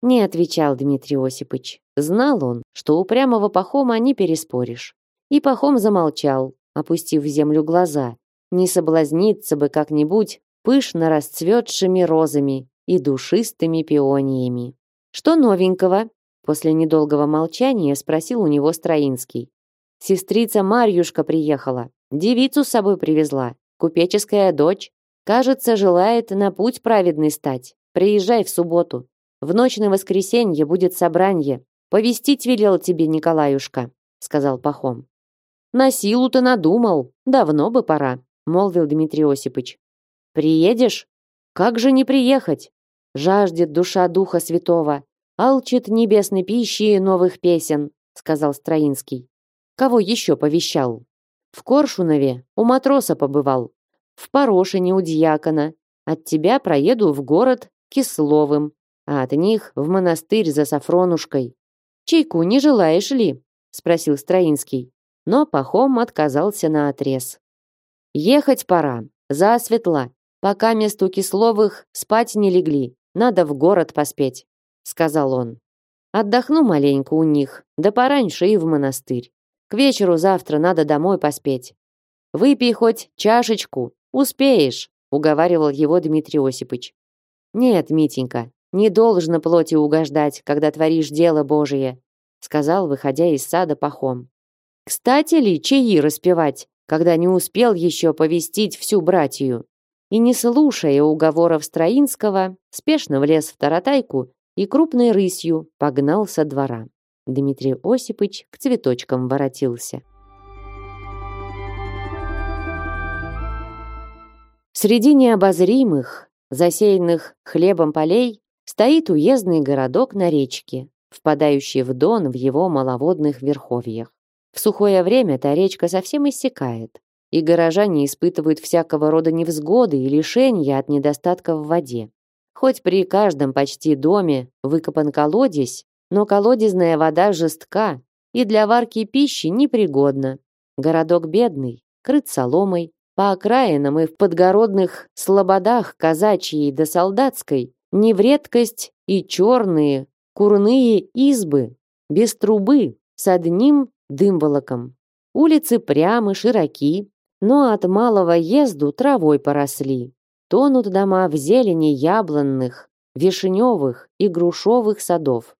Не отвечал Дмитрий Осипович. Знал он, что упрямого Пахома не переспоришь. И Пахом замолчал, опустив в землю глаза. Не соблазниться бы как-нибудь пышно расцветшими розами и душистыми пиониями. «Что новенького?» После недолгого молчания спросил у него Строинский. «Сестрица Марьюшка приехала. Девицу с собой привезла. Купеческая дочь. Кажется, желает на путь праведный стать. Приезжай в субботу. В ночь на воскресенье будет собранье. Повестить велел тебе Николаюшка», — сказал Пахом. «На силу-то надумал. Давно бы пора», — молвил Дмитрий Осипович. «Приедешь? Как же не приехать? Жаждет душа Духа Святого, алчит небесной пищи и новых песен», — сказал Строинский. «Кого еще повещал?» «В Коршунове у матроса побывал. В Порошине у дьякона. От тебя проеду в город Кисловым, а от них в монастырь за Сафронушкой. «Чайку не желаешь ли?» — спросил Строинский. Но Пахом отказался на отрез. «Ехать пора, засветла, пока месту Кисловых спать не легли, надо в город поспеть», — сказал он. «Отдохну маленько у них, да пораньше и в монастырь. К вечеру завтра надо домой поспеть. Выпей хоть чашечку, успеешь», — уговаривал его Дмитрий Осипович. «Нет, Митенька, не должно плоти угождать, когда творишь дело Божие, сказал, выходя из сада Пахом. Кстати ли чаи распевать, когда не успел еще повестить всю братью? И не слушая уговоров Строинского, спешно влез в таратайку и крупной рысью погнал со двора. Дмитрий Осипович к цветочкам воротился. Среди необозримых, засеянных хлебом полей, стоит уездный городок на речке, впадающий в Дон в его маловодных верховьях. В сухое время та речка совсем иссякает, и горожане испытывают всякого рода невзгоды и лишения от недостатка в воде. Хоть при каждом почти доме выкопан колодец, но колодезная вода жестка и для варки пищи непригодна. Городок бедный, крыт соломой, по окраинам и в подгородных слободах казачьей да солдатской не в редкость и черные курные избы, без трубы, с одним дымволоком. Улицы прямы, широки, но от малого езду травой поросли. Тонут дома в зелени яблонных, вишневых и грушовых садов.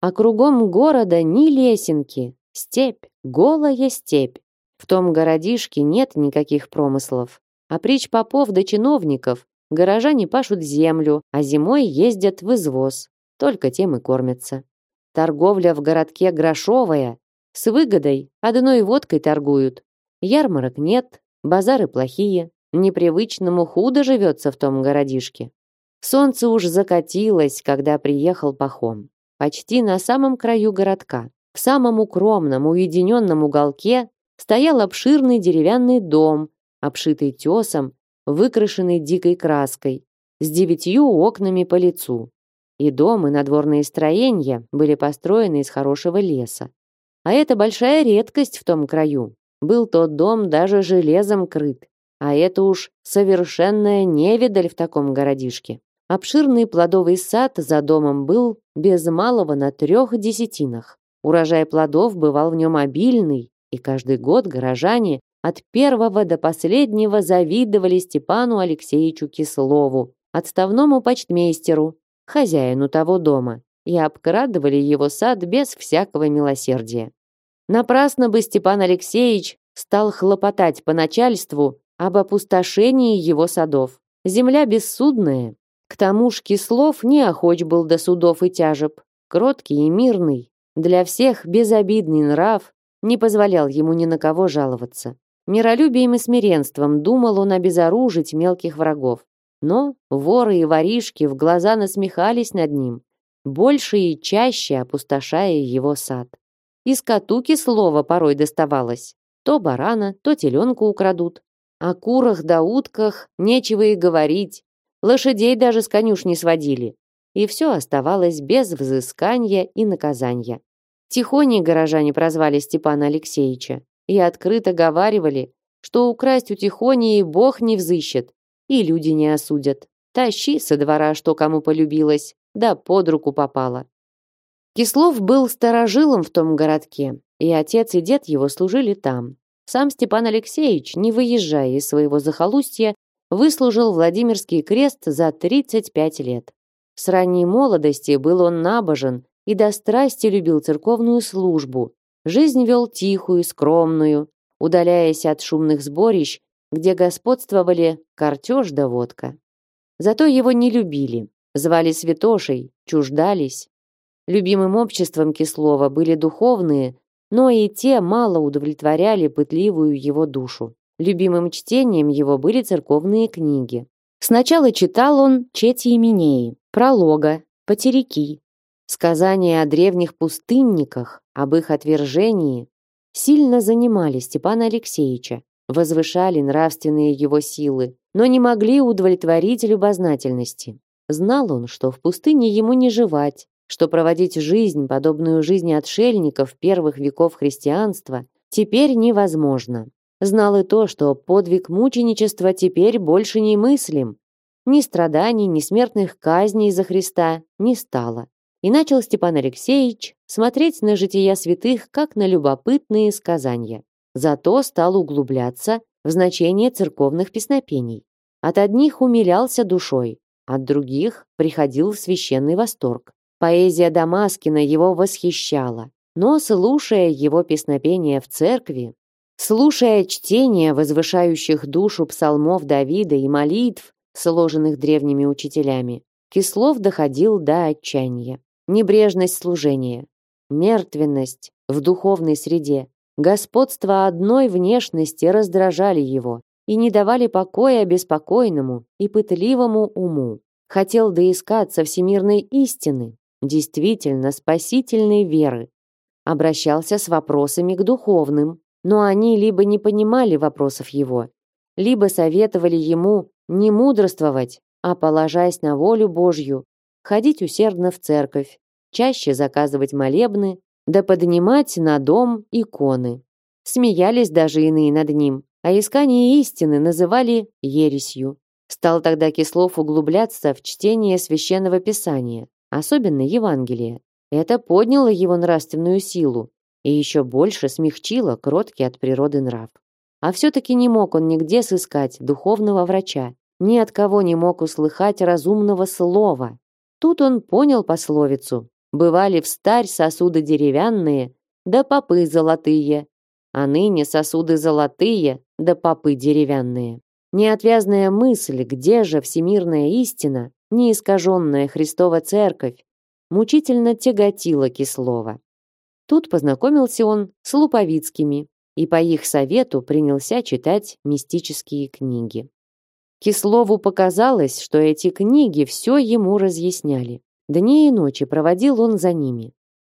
А кругом города ни лесенки, степь, голая степь. В том городишке нет никаких промыслов. А притч попов да чиновников Горожане пашут землю, а зимой ездят в извоз. Только тем и кормятся. Торговля в городке грошовая. С выгодой одной водкой торгуют. Ярмарок нет, базары плохие. Непривычному худо живется в том городишке. Солнце уж закатилось, когда приехал Пахом. Почти на самом краю городка, в самом укромном, уединенном уголке, стоял обширный деревянный дом, обшитый тесом выкрашенный дикой краской, с девятью окнами по лицу. И дом, и надворные строения были построены из хорошего леса. А это большая редкость в том краю. Был тот дом даже железом крыт. А это уж совершенная невидаль в таком городишке. Обширный плодовый сад за домом был без малого на трех десятинах. Урожай плодов бывал в нем обильный, и каждый год горожане от первого до последнего завидовали Степану Алексеевичу Кислову, отставному почтмейстеру, хозяину того дома, и обкрадывали его сад без всякого милосердия. Напрасно бы Степан Алексеевич стал хлопотать по начальству об опустошении его садов. Земля бессудная. К тому ж Кислов не охоч был до судов и тяжеб. Кроткий и мирный, для всех безобидный нрав не позволял ему ни на кого жаловаться. Миролюбием и смиренством думал он обезоружить мелких врагов. Но воры и воришки в глаза насмехались над ним, больше и чаще опустошая его сад. Из катуки слово порой доставалось. То барана, то теленку украдут. О курах да утках нечего и говорить. Лошадей даже с конюшни сводили. И все оставалось без взыскания и наказания. Тихоней горожане прозвали Степана Алексеевича и открыто говаривали, что украсть у Тихонии Бог не взыщет, и люди не осудят. Тащи со двора, что кому полюбилось, да под руку попало. Кислов был старожилом в том городке, и отец и дед его служили там. Сам Степан Алексеевич, не выезжая из своего захолустья, выслужил Владимирский крест за 35 лет. С ранней молодости был он набожен и до страсти любил церковную службу. Жизнь вел тихую, скромную, удаляясь от шумных сборищ, где господствовали картеж да водка. Зато его не любили, звали святошей, чуждались. Любимым обществом Кислова были духовные, но и те мало удовлетворяли пытливую его душу. Любимым чтением его были церковные книги. Сначала читал он Чети Именеи, пролога, потеряки, сказания о древних пустынниках, об их отвержении, сильно занимали Степана Алексеевича, возвышали нравственные его силы, но не могли удовлетворить любознательности. Знал он, что в пустыне ему не жевать, что проводить жизнь, подобную жизни отшельников первых веков христианства, теперь невозможно. Знал и то, что подвиг мученичества теперь больше не мыслим. Ни страданий, ни смертных казней за Христа не стало. И начал Степан Алексеевич смотреть на жития святых как на любопытные сказания. Зато стал углубляться в значение церковных песнопений. От одних умилялся душой, от других приходил священный восторг. Поэзия Дамаскина его восхищала, но, слушая его песнопения в церкви, слушая чтение возвышающих душу псалмов Давида и молитв, сложенных древними учителями, Кислов доходил до отчаяния небрежность служения, мертвенность в духовной среде, господство одной внешности раздражали его и не давали покоя беспокойному и пытливому уму. Хотел доискаться всемирной истины, действительно спасительной веры. Обращался с вопросами к духовным, но они либо не понимали вопросов его, либо советовали ему не мудрствовать, а, положась на волю Божью, ходить усердно в церковь, чаще заказывать молебны, да поднимать на дом иконы. Смеялись даже иные над ним, а искание истины называли ересью. Стал тогда Кислов углубляться в чтение священного писания, особенно Евангелия. Это подняло его нравственную силу и еще больше смягчило кроткий от природы нрав. А все-таки не мог он нигде сыскать духовного врача, ни от кого не мог услыхать разумного слова. Тут он понял пословицу Бывали в старь сосуды деревянные, да попы золотые, а ныне сосуды золотые, да попы деревянные. Неотвязная мысль, где же всемирная истина, неискаженная Христова Церковь, мучительно тяготила Кислова. Тут познакомился он с Луповицкими и по их совету принялся читать мистические книги. Кислову показалось, что эти книги все ему разъясняли. Дни и ночи проводил он за ними.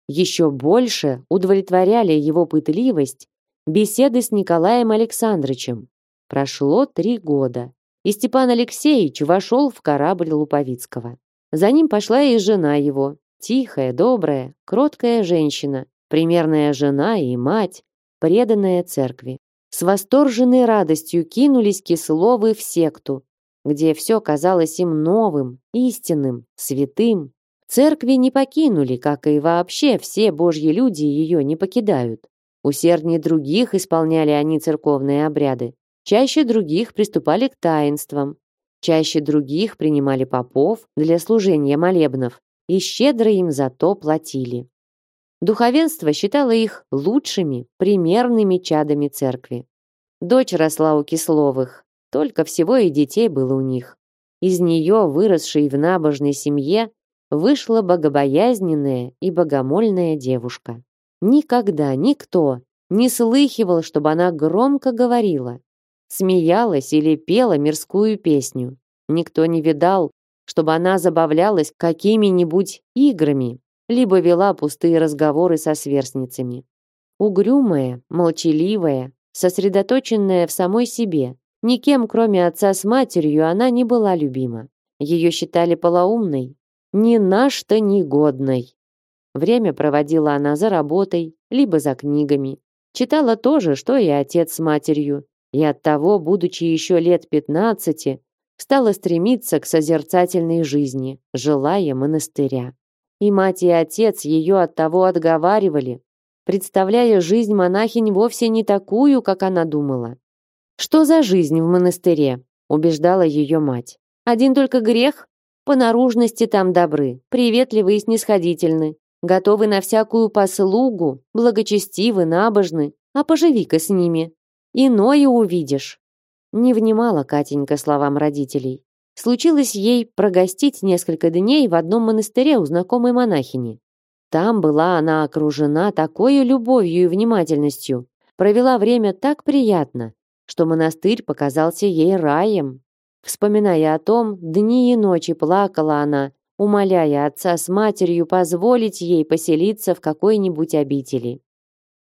Еще больше удовлетворяли его пытливость беседы с Николаем Александровичем. Прошло три года, и Степан Алексеевич вошел в корабль Луповицкого. За ним пошла и жена его, тихая, добрая, кроткая женщина, примерная жена и мать, преданная церкви. С восторженной радостью кинулись Кисловы в секту, где все казалось им новым, истинным, святым. Церкви не покинули, как и вообще все божьи люди ее не покидают. Усерднее других исполняли они церковные обряды. Чаще других приступали к таинствам. Чаще других принимали попов для служения молебнов и щедро им за то платили. Духовенство считало их лучшими, примерными чадами церкви. Дочь росла у Кисловых, только всего и детей было у них. Из нее, выросшей в набожной семье, вышла богобоязненная и богомольная девушка. Никогда никто не слыхивал, чтобы она громко говорила, смеялась или пела мирскую песню. Никто не видал, чтобы она забавлялась какими-нибудь играми, либо вела пустые разговоры со сверстницами. Угрюмая, молчаливая, сосредоточенная в самой себе, никем, кроме отца с матерью, она не была любима. Ее считали полоумной, ни на что негодной. Время проводила она за работой, либо за книгами. Читала то же, что и отец с матерью, и оттого, будучи еще лет пятнадцати, стала стремиться к созерцательной жизни, желая монастыря. И мать и отец ее от того отговаривали, представляя жизнь монахинь вовсе не такую, как она думала. «Что за жизнь в монастыре?» – убеждала ее мать. «Один только грех? По наружности там добры, приветливы и снисходительны, готовы на всякую послугу, благочестивы, набожны, а поживи-ка с ними. Иное увидишь. Не внимала Катенька словам родителей. Случилось ей прогостить несколько дней в одном монастыре у знакомой монахини. Там была она окружена такой любовью и внимательностью, провела время так приятно, что монастырь показался ей раем. Вспоминая о том, дни и ночи плакала она, умоляя отца с матерью позволить ей поселиться в какой-нибудь обители.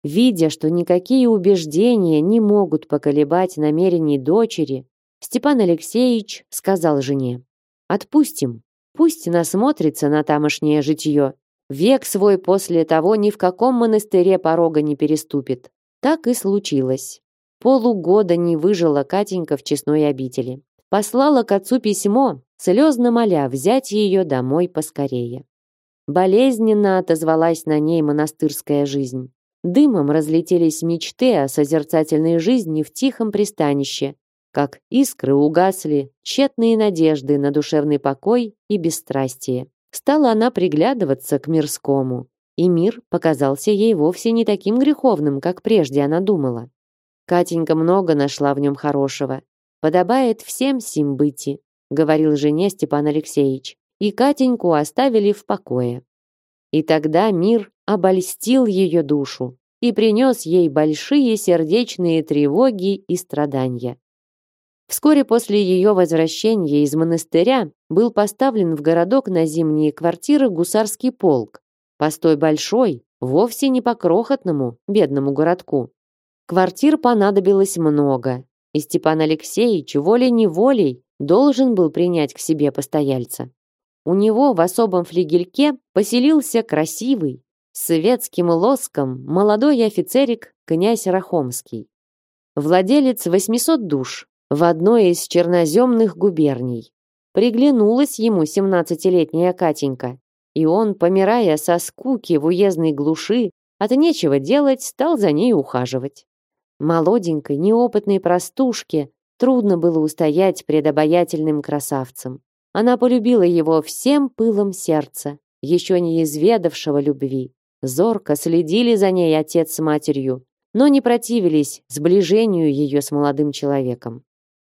Видя, что никакие убеждения не могут поколебать намерений дочери, Степан Алексеевич сказал жене, «Отпустим, пусть насмотрится на тамошнее житье. Век свой после того ни в каком монастыре порога не переступит». Так и случилось. Полугода не выжила Катенька в честной обители. Послала к отцу письмо, слезно моля взять ее домой поскорее. Болезненно отозвалась на ней монастырская жизнь. Дымом разлетелись мечты о созерцательной жизни в тихом пристанище, как искры угасли тщетные надежды на душевный покой и бесстрастие. Стала она приглядываться к мирскому, и мир показался ей вовсе не таким греховным, как прежде она думала. Катенька много нашла в нем хорошего. Подобает всем сим быти, говорил жене Степан Алексеевич, и Катеньку оставили в покое. И тогда мир обольстил ее душу и принес ей большие сердечные тревоги и страдания. Вскоре после ее возвращения из монастыря был поставлен в городок на зимние квартиры гусарский полк. Постой большой, вовсе не по крохотному, бедному городку. Квартир понадобилось много, и Степан Алексеевич волей-неволей должен был принять к себе постояльца. У него в особом флигельке поселился красивый, светским лоском молодой офицерик князь Рахомский. Владелец 800 душ в одной из черноземных губерний. Приглянулась ему 17-летняя Катенька, и он, помирая со скуки в уездной глуши, от нечего делать, стал за ней ухаживать. Молоденькой, неопытной простушке трудно было устоять пред обаятельным красавцем. Она полюбила его всем пылом сердца, еще не изведавшего любви. Зорко следили за ней отец с матерью, но не противились сближению ее с молодым человеком.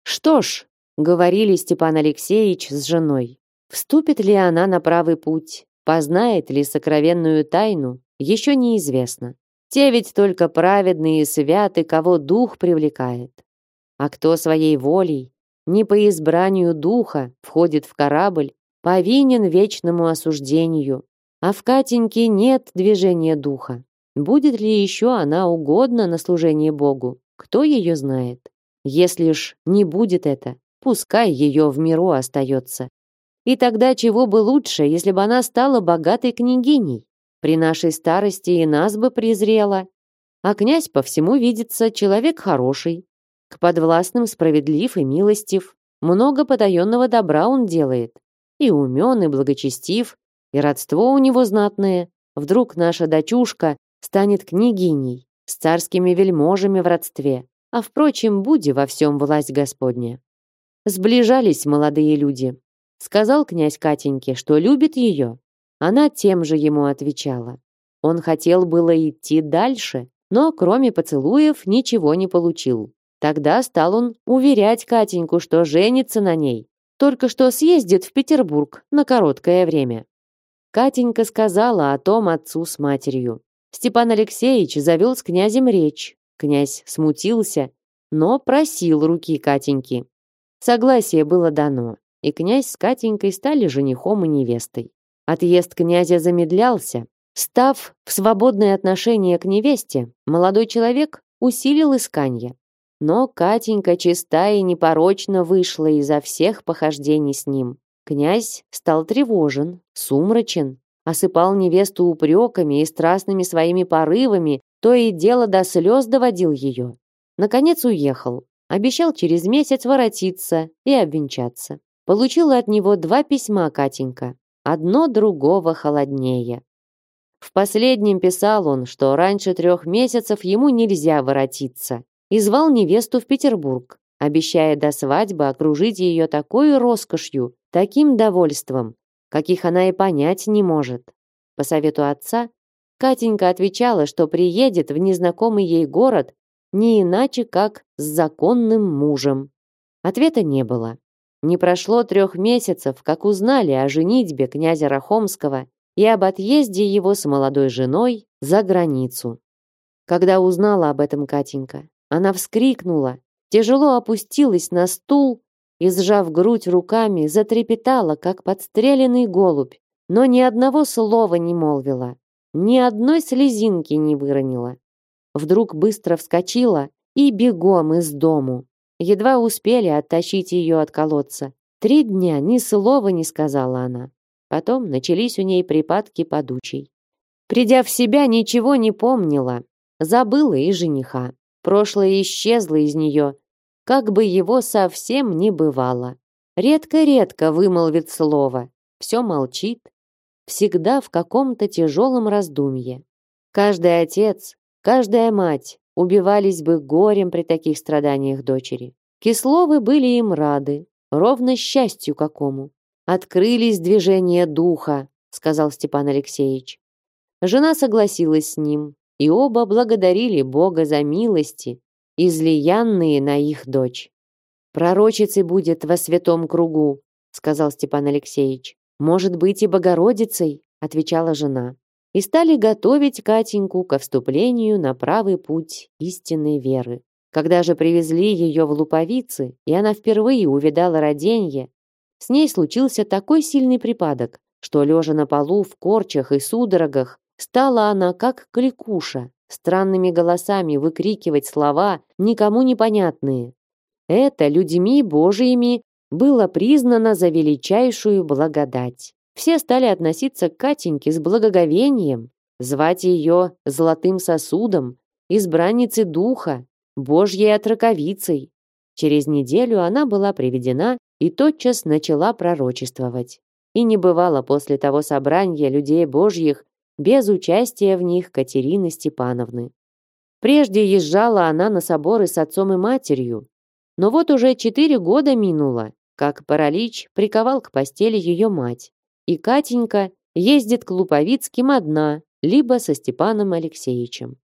«Что ж», — говорили Степан Алексеевич с женой, «вступит ли она на правый путь, познает ли сокровенную тайну, еще неизвестно. Те ведь только праведные и святы, кого дух привлекает. А кто своей волей, не по избранию духа, входит в корабль, повинен вечному осуждению, а в Катеньке нет движения духа. Будет ли еще она угодна на служение Богу? Кто ее знает? Если ж не будет это, пускай ее в миру остается. И тогда чего бы лучше, если бы она стала богатой княгиней? При нашей старости и нас бы презрела. А князь по всему видится человек хороший. К подвластным справедлив и милостив. Много потаенного добра он делает. И умен, и благочестив, и родство у него знатное. Вдруг наша дочушка станет княгиней, с царскими вельможами в родстве. А впрочем, буди во всем власть Господня. Сближались молодые люди. Сказал князь Катеньке, что любит ее. Она тем же ему отвечала. Он хотел было идти дальше, но кроме поцелуев ничего не получил. Тогда стал он уверять Катеньку, что женится на ней, только что съездит в Петербург на короткое время. Катенька сказала о том отцу с матерью. Степан Алексеевич завел с князем речь. Князь смутился, но просил руки Катеньки. Согласие было дано, и князь с Катенькой стали женихом и невестой. Отъезд князя замедлялся. Став в свободное отношение к невесте, молодой человек усилил исканье. Но Катенька чиста и непорочно вышла изо всех похождений с ним. Князь стал тревожен, сумрачен, осыпал невесту упреками и страстными своими порывами, то и дело до слез доводил ее. Наконец уехал, обещал через месяц воротиться и обвенчаться. Получила от него два письма Катенька, одно другого холоднее. В последнем писал он, что раньше трех месяцев ему нельзя воротиться, и звал невесту в Петербург, обещая до свадьбы окружить ее такой роскошью, таким довольством, каких она и понять не может. По совету отца, Катенька отвечала, что приедет в незнакомый ей город не иначе, как с законным мужем. Ответа не было. Не прошло трех месяцев, как узнали о женитьбе князя Рахомского и об отъезде его с молодой женой за границу. Когда узнала об этом Катенька, она вскрикнула, тяжело опустилась на стул и, сжав грудь руками, затрепетала, как подстреленный голубь, но ни одного слова не молвила, ни одной слезинки не выронила. Вдруг быстро вскочила и бегом из дому. Едва успели оттащить ее от колодца. Три дня ни слова не сказала она. Потом начались у ней припадки подучей. Придя в себя, ничего не помнила. Забыла и жениха. Прошлое исчезло из нее, как бы его совсем не бывало. Редко-редко вымолвит слово, все молчит, всегда в каком-то тяжелом раздумье. Каждый отец, каждая мать убивались бы горем при таких страданиях дочери. Кисловы были им рады, ровно счастью какому. Открылись движения духа, сказал Степан Алексеевич. Жена согласилась с ним, и оба благодарили Бога за милости, излиянные на их дочь. «Пророчицей будет во святом кругу», сказал Степан Алексеевич. «Может быть и Богородицей», отвечала жена. И стали готовить Катеньку ко вступлению на правый путь истинной веры. Когда же привезли ее в Луповицы, и она впервые увидала роденье, с ней случился такой сильный припадок, что, лежа на полу в корчах и судорогах, Стала она как кликуша, странными голосами выкрикивать слова, никому непонятные. Это людьми божьими было признано за величайшую благодать. Все стали относиться к Катеньке с благоговением, звать ее золотым сосудом, избранницей духа, божьей отраковицей. Через неделю она была приведена и тотчас начала пророчествовать. И не бывало после того собрания людей божьих, без участия в них Катерины Степановны. Прежде езжала она на соборы с отцом и матерью, но вот уже четыре года минуло, как паралич приковал к постели ее мать, и Катенька ездит к Луповицким одна, либо со Степаном Алексеевичем.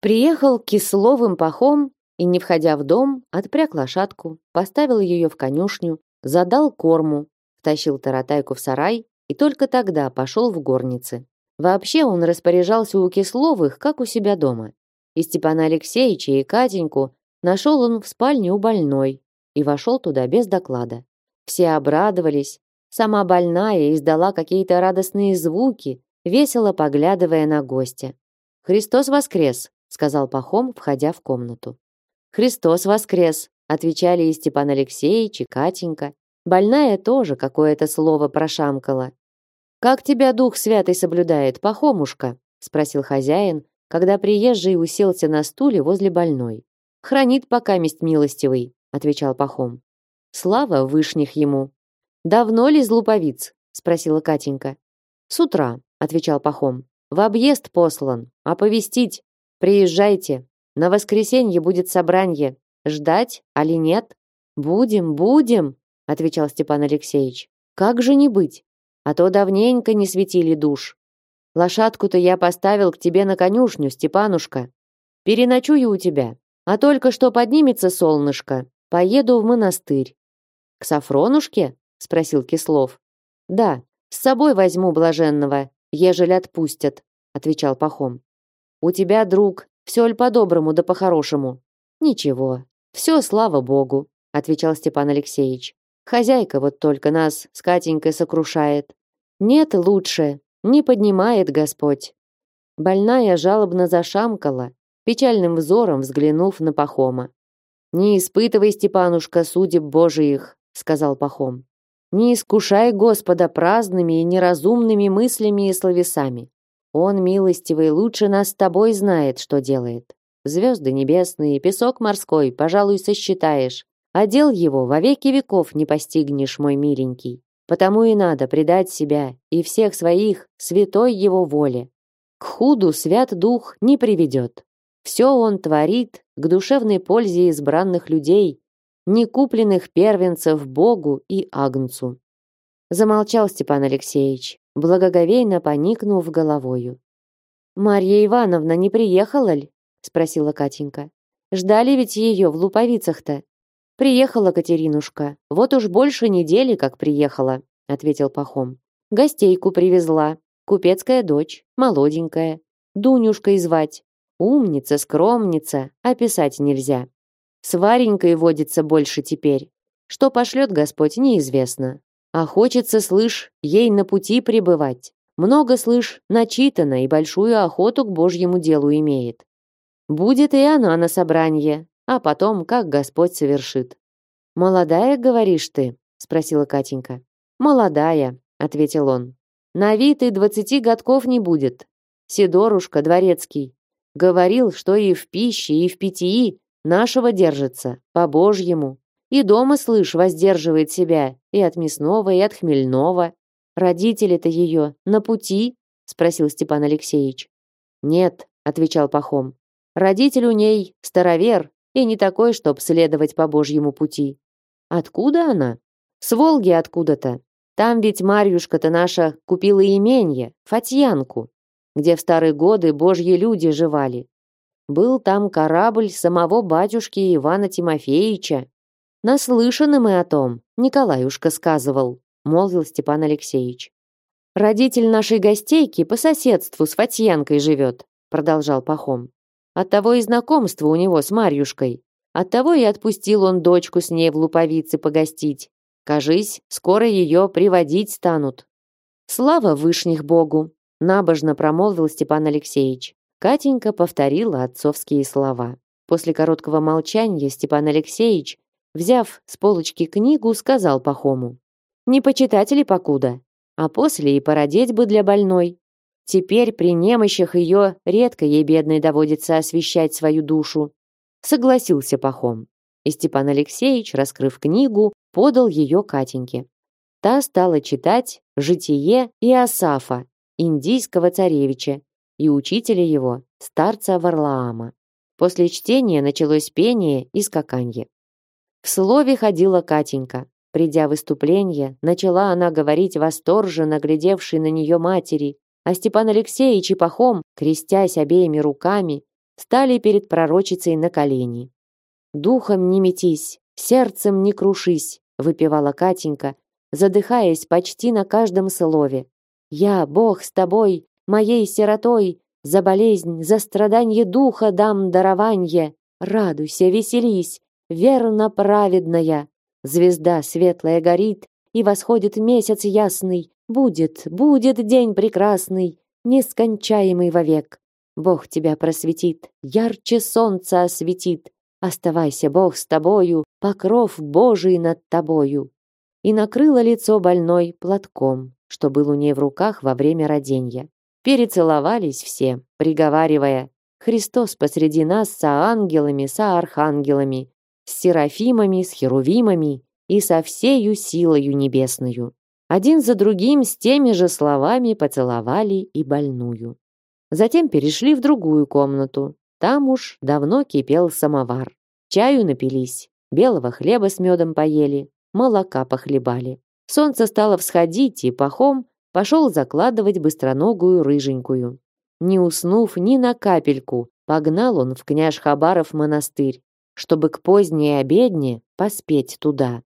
Приехал Кисловым пахом и, не входя в дом, отпряг лошадку, поставил ее в конюшню, задал корму, втащил таратайку в сарай и только тогда пошел в горницы. Вообще он распоряжался у Кисловых, как у себя дома. И Степана Алексеевича, и Катеньку нашел он в спальне у больной и вошел туда без доклада. Все обрадовались. Сама больная издала какие-то радостные звуки, весело поглядывая на гостя. «Христос воскрес!» — сказал Пахом, входя в комнату. «Христос воскрес!» — отвечали и Степан Алексеевич, и Катенька. Больная тоже какое-то слово прошамкала. «Как тебя Дух Святый соблюдает, Пахомушка?» — спросил хозяин, когда приезжий уселся на стуле возле больной. «Хранит пока месть милостивый», — отвечал Пахом. «Слава вышних ему». «Давно ли злуповиц?» — спросила Катенька. «С утра», — отвечал Пахом. «В объезд послан. Оповестить. Приезжайте. На воскресенье будет собранье. Ждать, али нет?» «Будем, будем», — отвечал Степан Алексеевич. «Как же не быть? а то давненько не светили душ. Лошадку-то я поставил к тебе на конюшню, Степанушка. Переночую у тебя. А только что поднимется солнышко, поеду в монастырь. К Сафронушке? Спросил Кислов. Да, с собой возьму блаженного, ежели отпустят, отвечал Пахом. У тебя, друг, все ль по-доброму да по-хорошему? Ничего, все, слава богу, отвечал Степан Алексеевич. Хозяйка вот только нас с Катенькой сокрушает. Нет лучше, не поднимает Господь. Больная жалобно зашамкала, печальным взором взглянув на Пахома. «Не испытывай, Степанушка, судеб Божиих», — сказал Пахом. «Не искушай Господа праздными и неразумными мыслями и словесами. Он, милостивый, лучше нас с тобой знает, что делает. Звезды небесные, песок морской, пожалуй, сосчитаешь. А дел его во веки веков не постигнешь, мой миленький. Потому и надо предать себя и всех своих святой его воле. К худу свят дух не приведет. Все он творит к душевной пользе избранных людей, не купленных первенцев Богу и Агнцу. Замолчал Степан Алексеевич, благоговейно поникнув головою. «Марья Ивановна не приехала ли?» — спросила Катенька. «Ждали ведь ее в Луповицах-то». «Приехала Катеринушка. Вот уж больше недели, как приехала», — ответил Пахом. «Гостейку привезла. Купецкая дочь, молоденькая. Дунюшкой звать. Умница, скромница, описать нельзя. С Варенькой водится больше теперь. Что пошлет Господь, неизвестно. А хочется, слышь, ей на пути пребывать. Много, слышь, начитано и большую охоту к Божьему делу имеет. Будет и она на собранье, а потом, как Господь совершит. «Молодая, говоришь ты?» — спросила Катенька. «Молодая», — ответил он. «На вид и двадцати годков не будет. Сидорушка, дворецкий, говорил, что и в пище, и в питьи нашего держится, по-божьему. И дома, слышь, воздерживает себя и от мясного, и от хмельного. Родители-то ее на пути?» — спросил Степан Алексеевич. «Нет», — отвечал Пахом. «Родитель у ней старовер, и не такой, чтоб следовать по Божьему пути. Откуда она? С Волги откуда-то. Там ведь Марьюшка-то наша купила именье, Фатьянку, где в старые годы божьи люди живали. Был там корабль самого батюшки Ивана Тимофеевича. Наслышаны мы о том, Николаюшка сказывал, молвил Степан Алексеевич. Родитель нашей гостейки по соседству с Фатьянкой живет, продолжал Пахом. Оттого и знакомство у него с Марьюшкой. Оттого и отпустил он дочку с ней в луповице погостить. Кажись, скоро ее приводить станут. Слава вышних Богу, набожно промолвил Степан Алексеевич. Катенька повторила отцовские слова. После короткого молчания Степан Алексеевич, взяв с полочки книгу, сказал Пахому. «Не почитать ли покуда? А после и породеть бы для больной. Теперь при немощах ее редко ей бедной доводится освещать свою душу. Согласился Пахом. И Степан Алексеевич, раскрыв книгу, подал ее Катеньке. Та стала читать «Житие Иосафа», индийского царевича, и учителя его, старца Варлаама. После чтения началось пение и скаканье. В слове ходила Катенька. Придя в выступление, начала она говорить восторженно глядевшей на нее матери, а Степан Алексеевич и Пахом, крестясь обеими руками, стали перед пророчицей на колени. «Духом не метись, сердцем не крушись», выпевала Катенька, задыхаясь почти на каждом слове. «Я, Бог с тобой, моей сиротой, за болезнь, за страдание духа дам дарованье. Радуйся, веселись, верно праведная. Звезда светлая горит, и восходит месяц ясный, Будет, будет день прекрасный, нескончаемый вовек. Бог тебя просветит, ярче солнца осветит. Оставайся, Бог, с тобою, покров Божий над тобою. И накрыла лицо больной платком, что был у ней в руках во время роденья. Перецеловались все, приговаривая, Христос посреди нас со ангелами, со архангелами, с серафимами, с херувимами и со всею силою небесною. Один за другим с теми же словами поцеловали и больную. Затем перешли в другую комнату. Там уж давно кипел самовар. Чаю напились, белого хлеба с медом поели, молока похлебали. Солнце стало всходить, и Пахом пошел закладывать быстроногую рыженькую. Не уснув ни на капельку, Погнал он в княж Хабаров монастырь, чтобы к поздней обедне поспеть туда.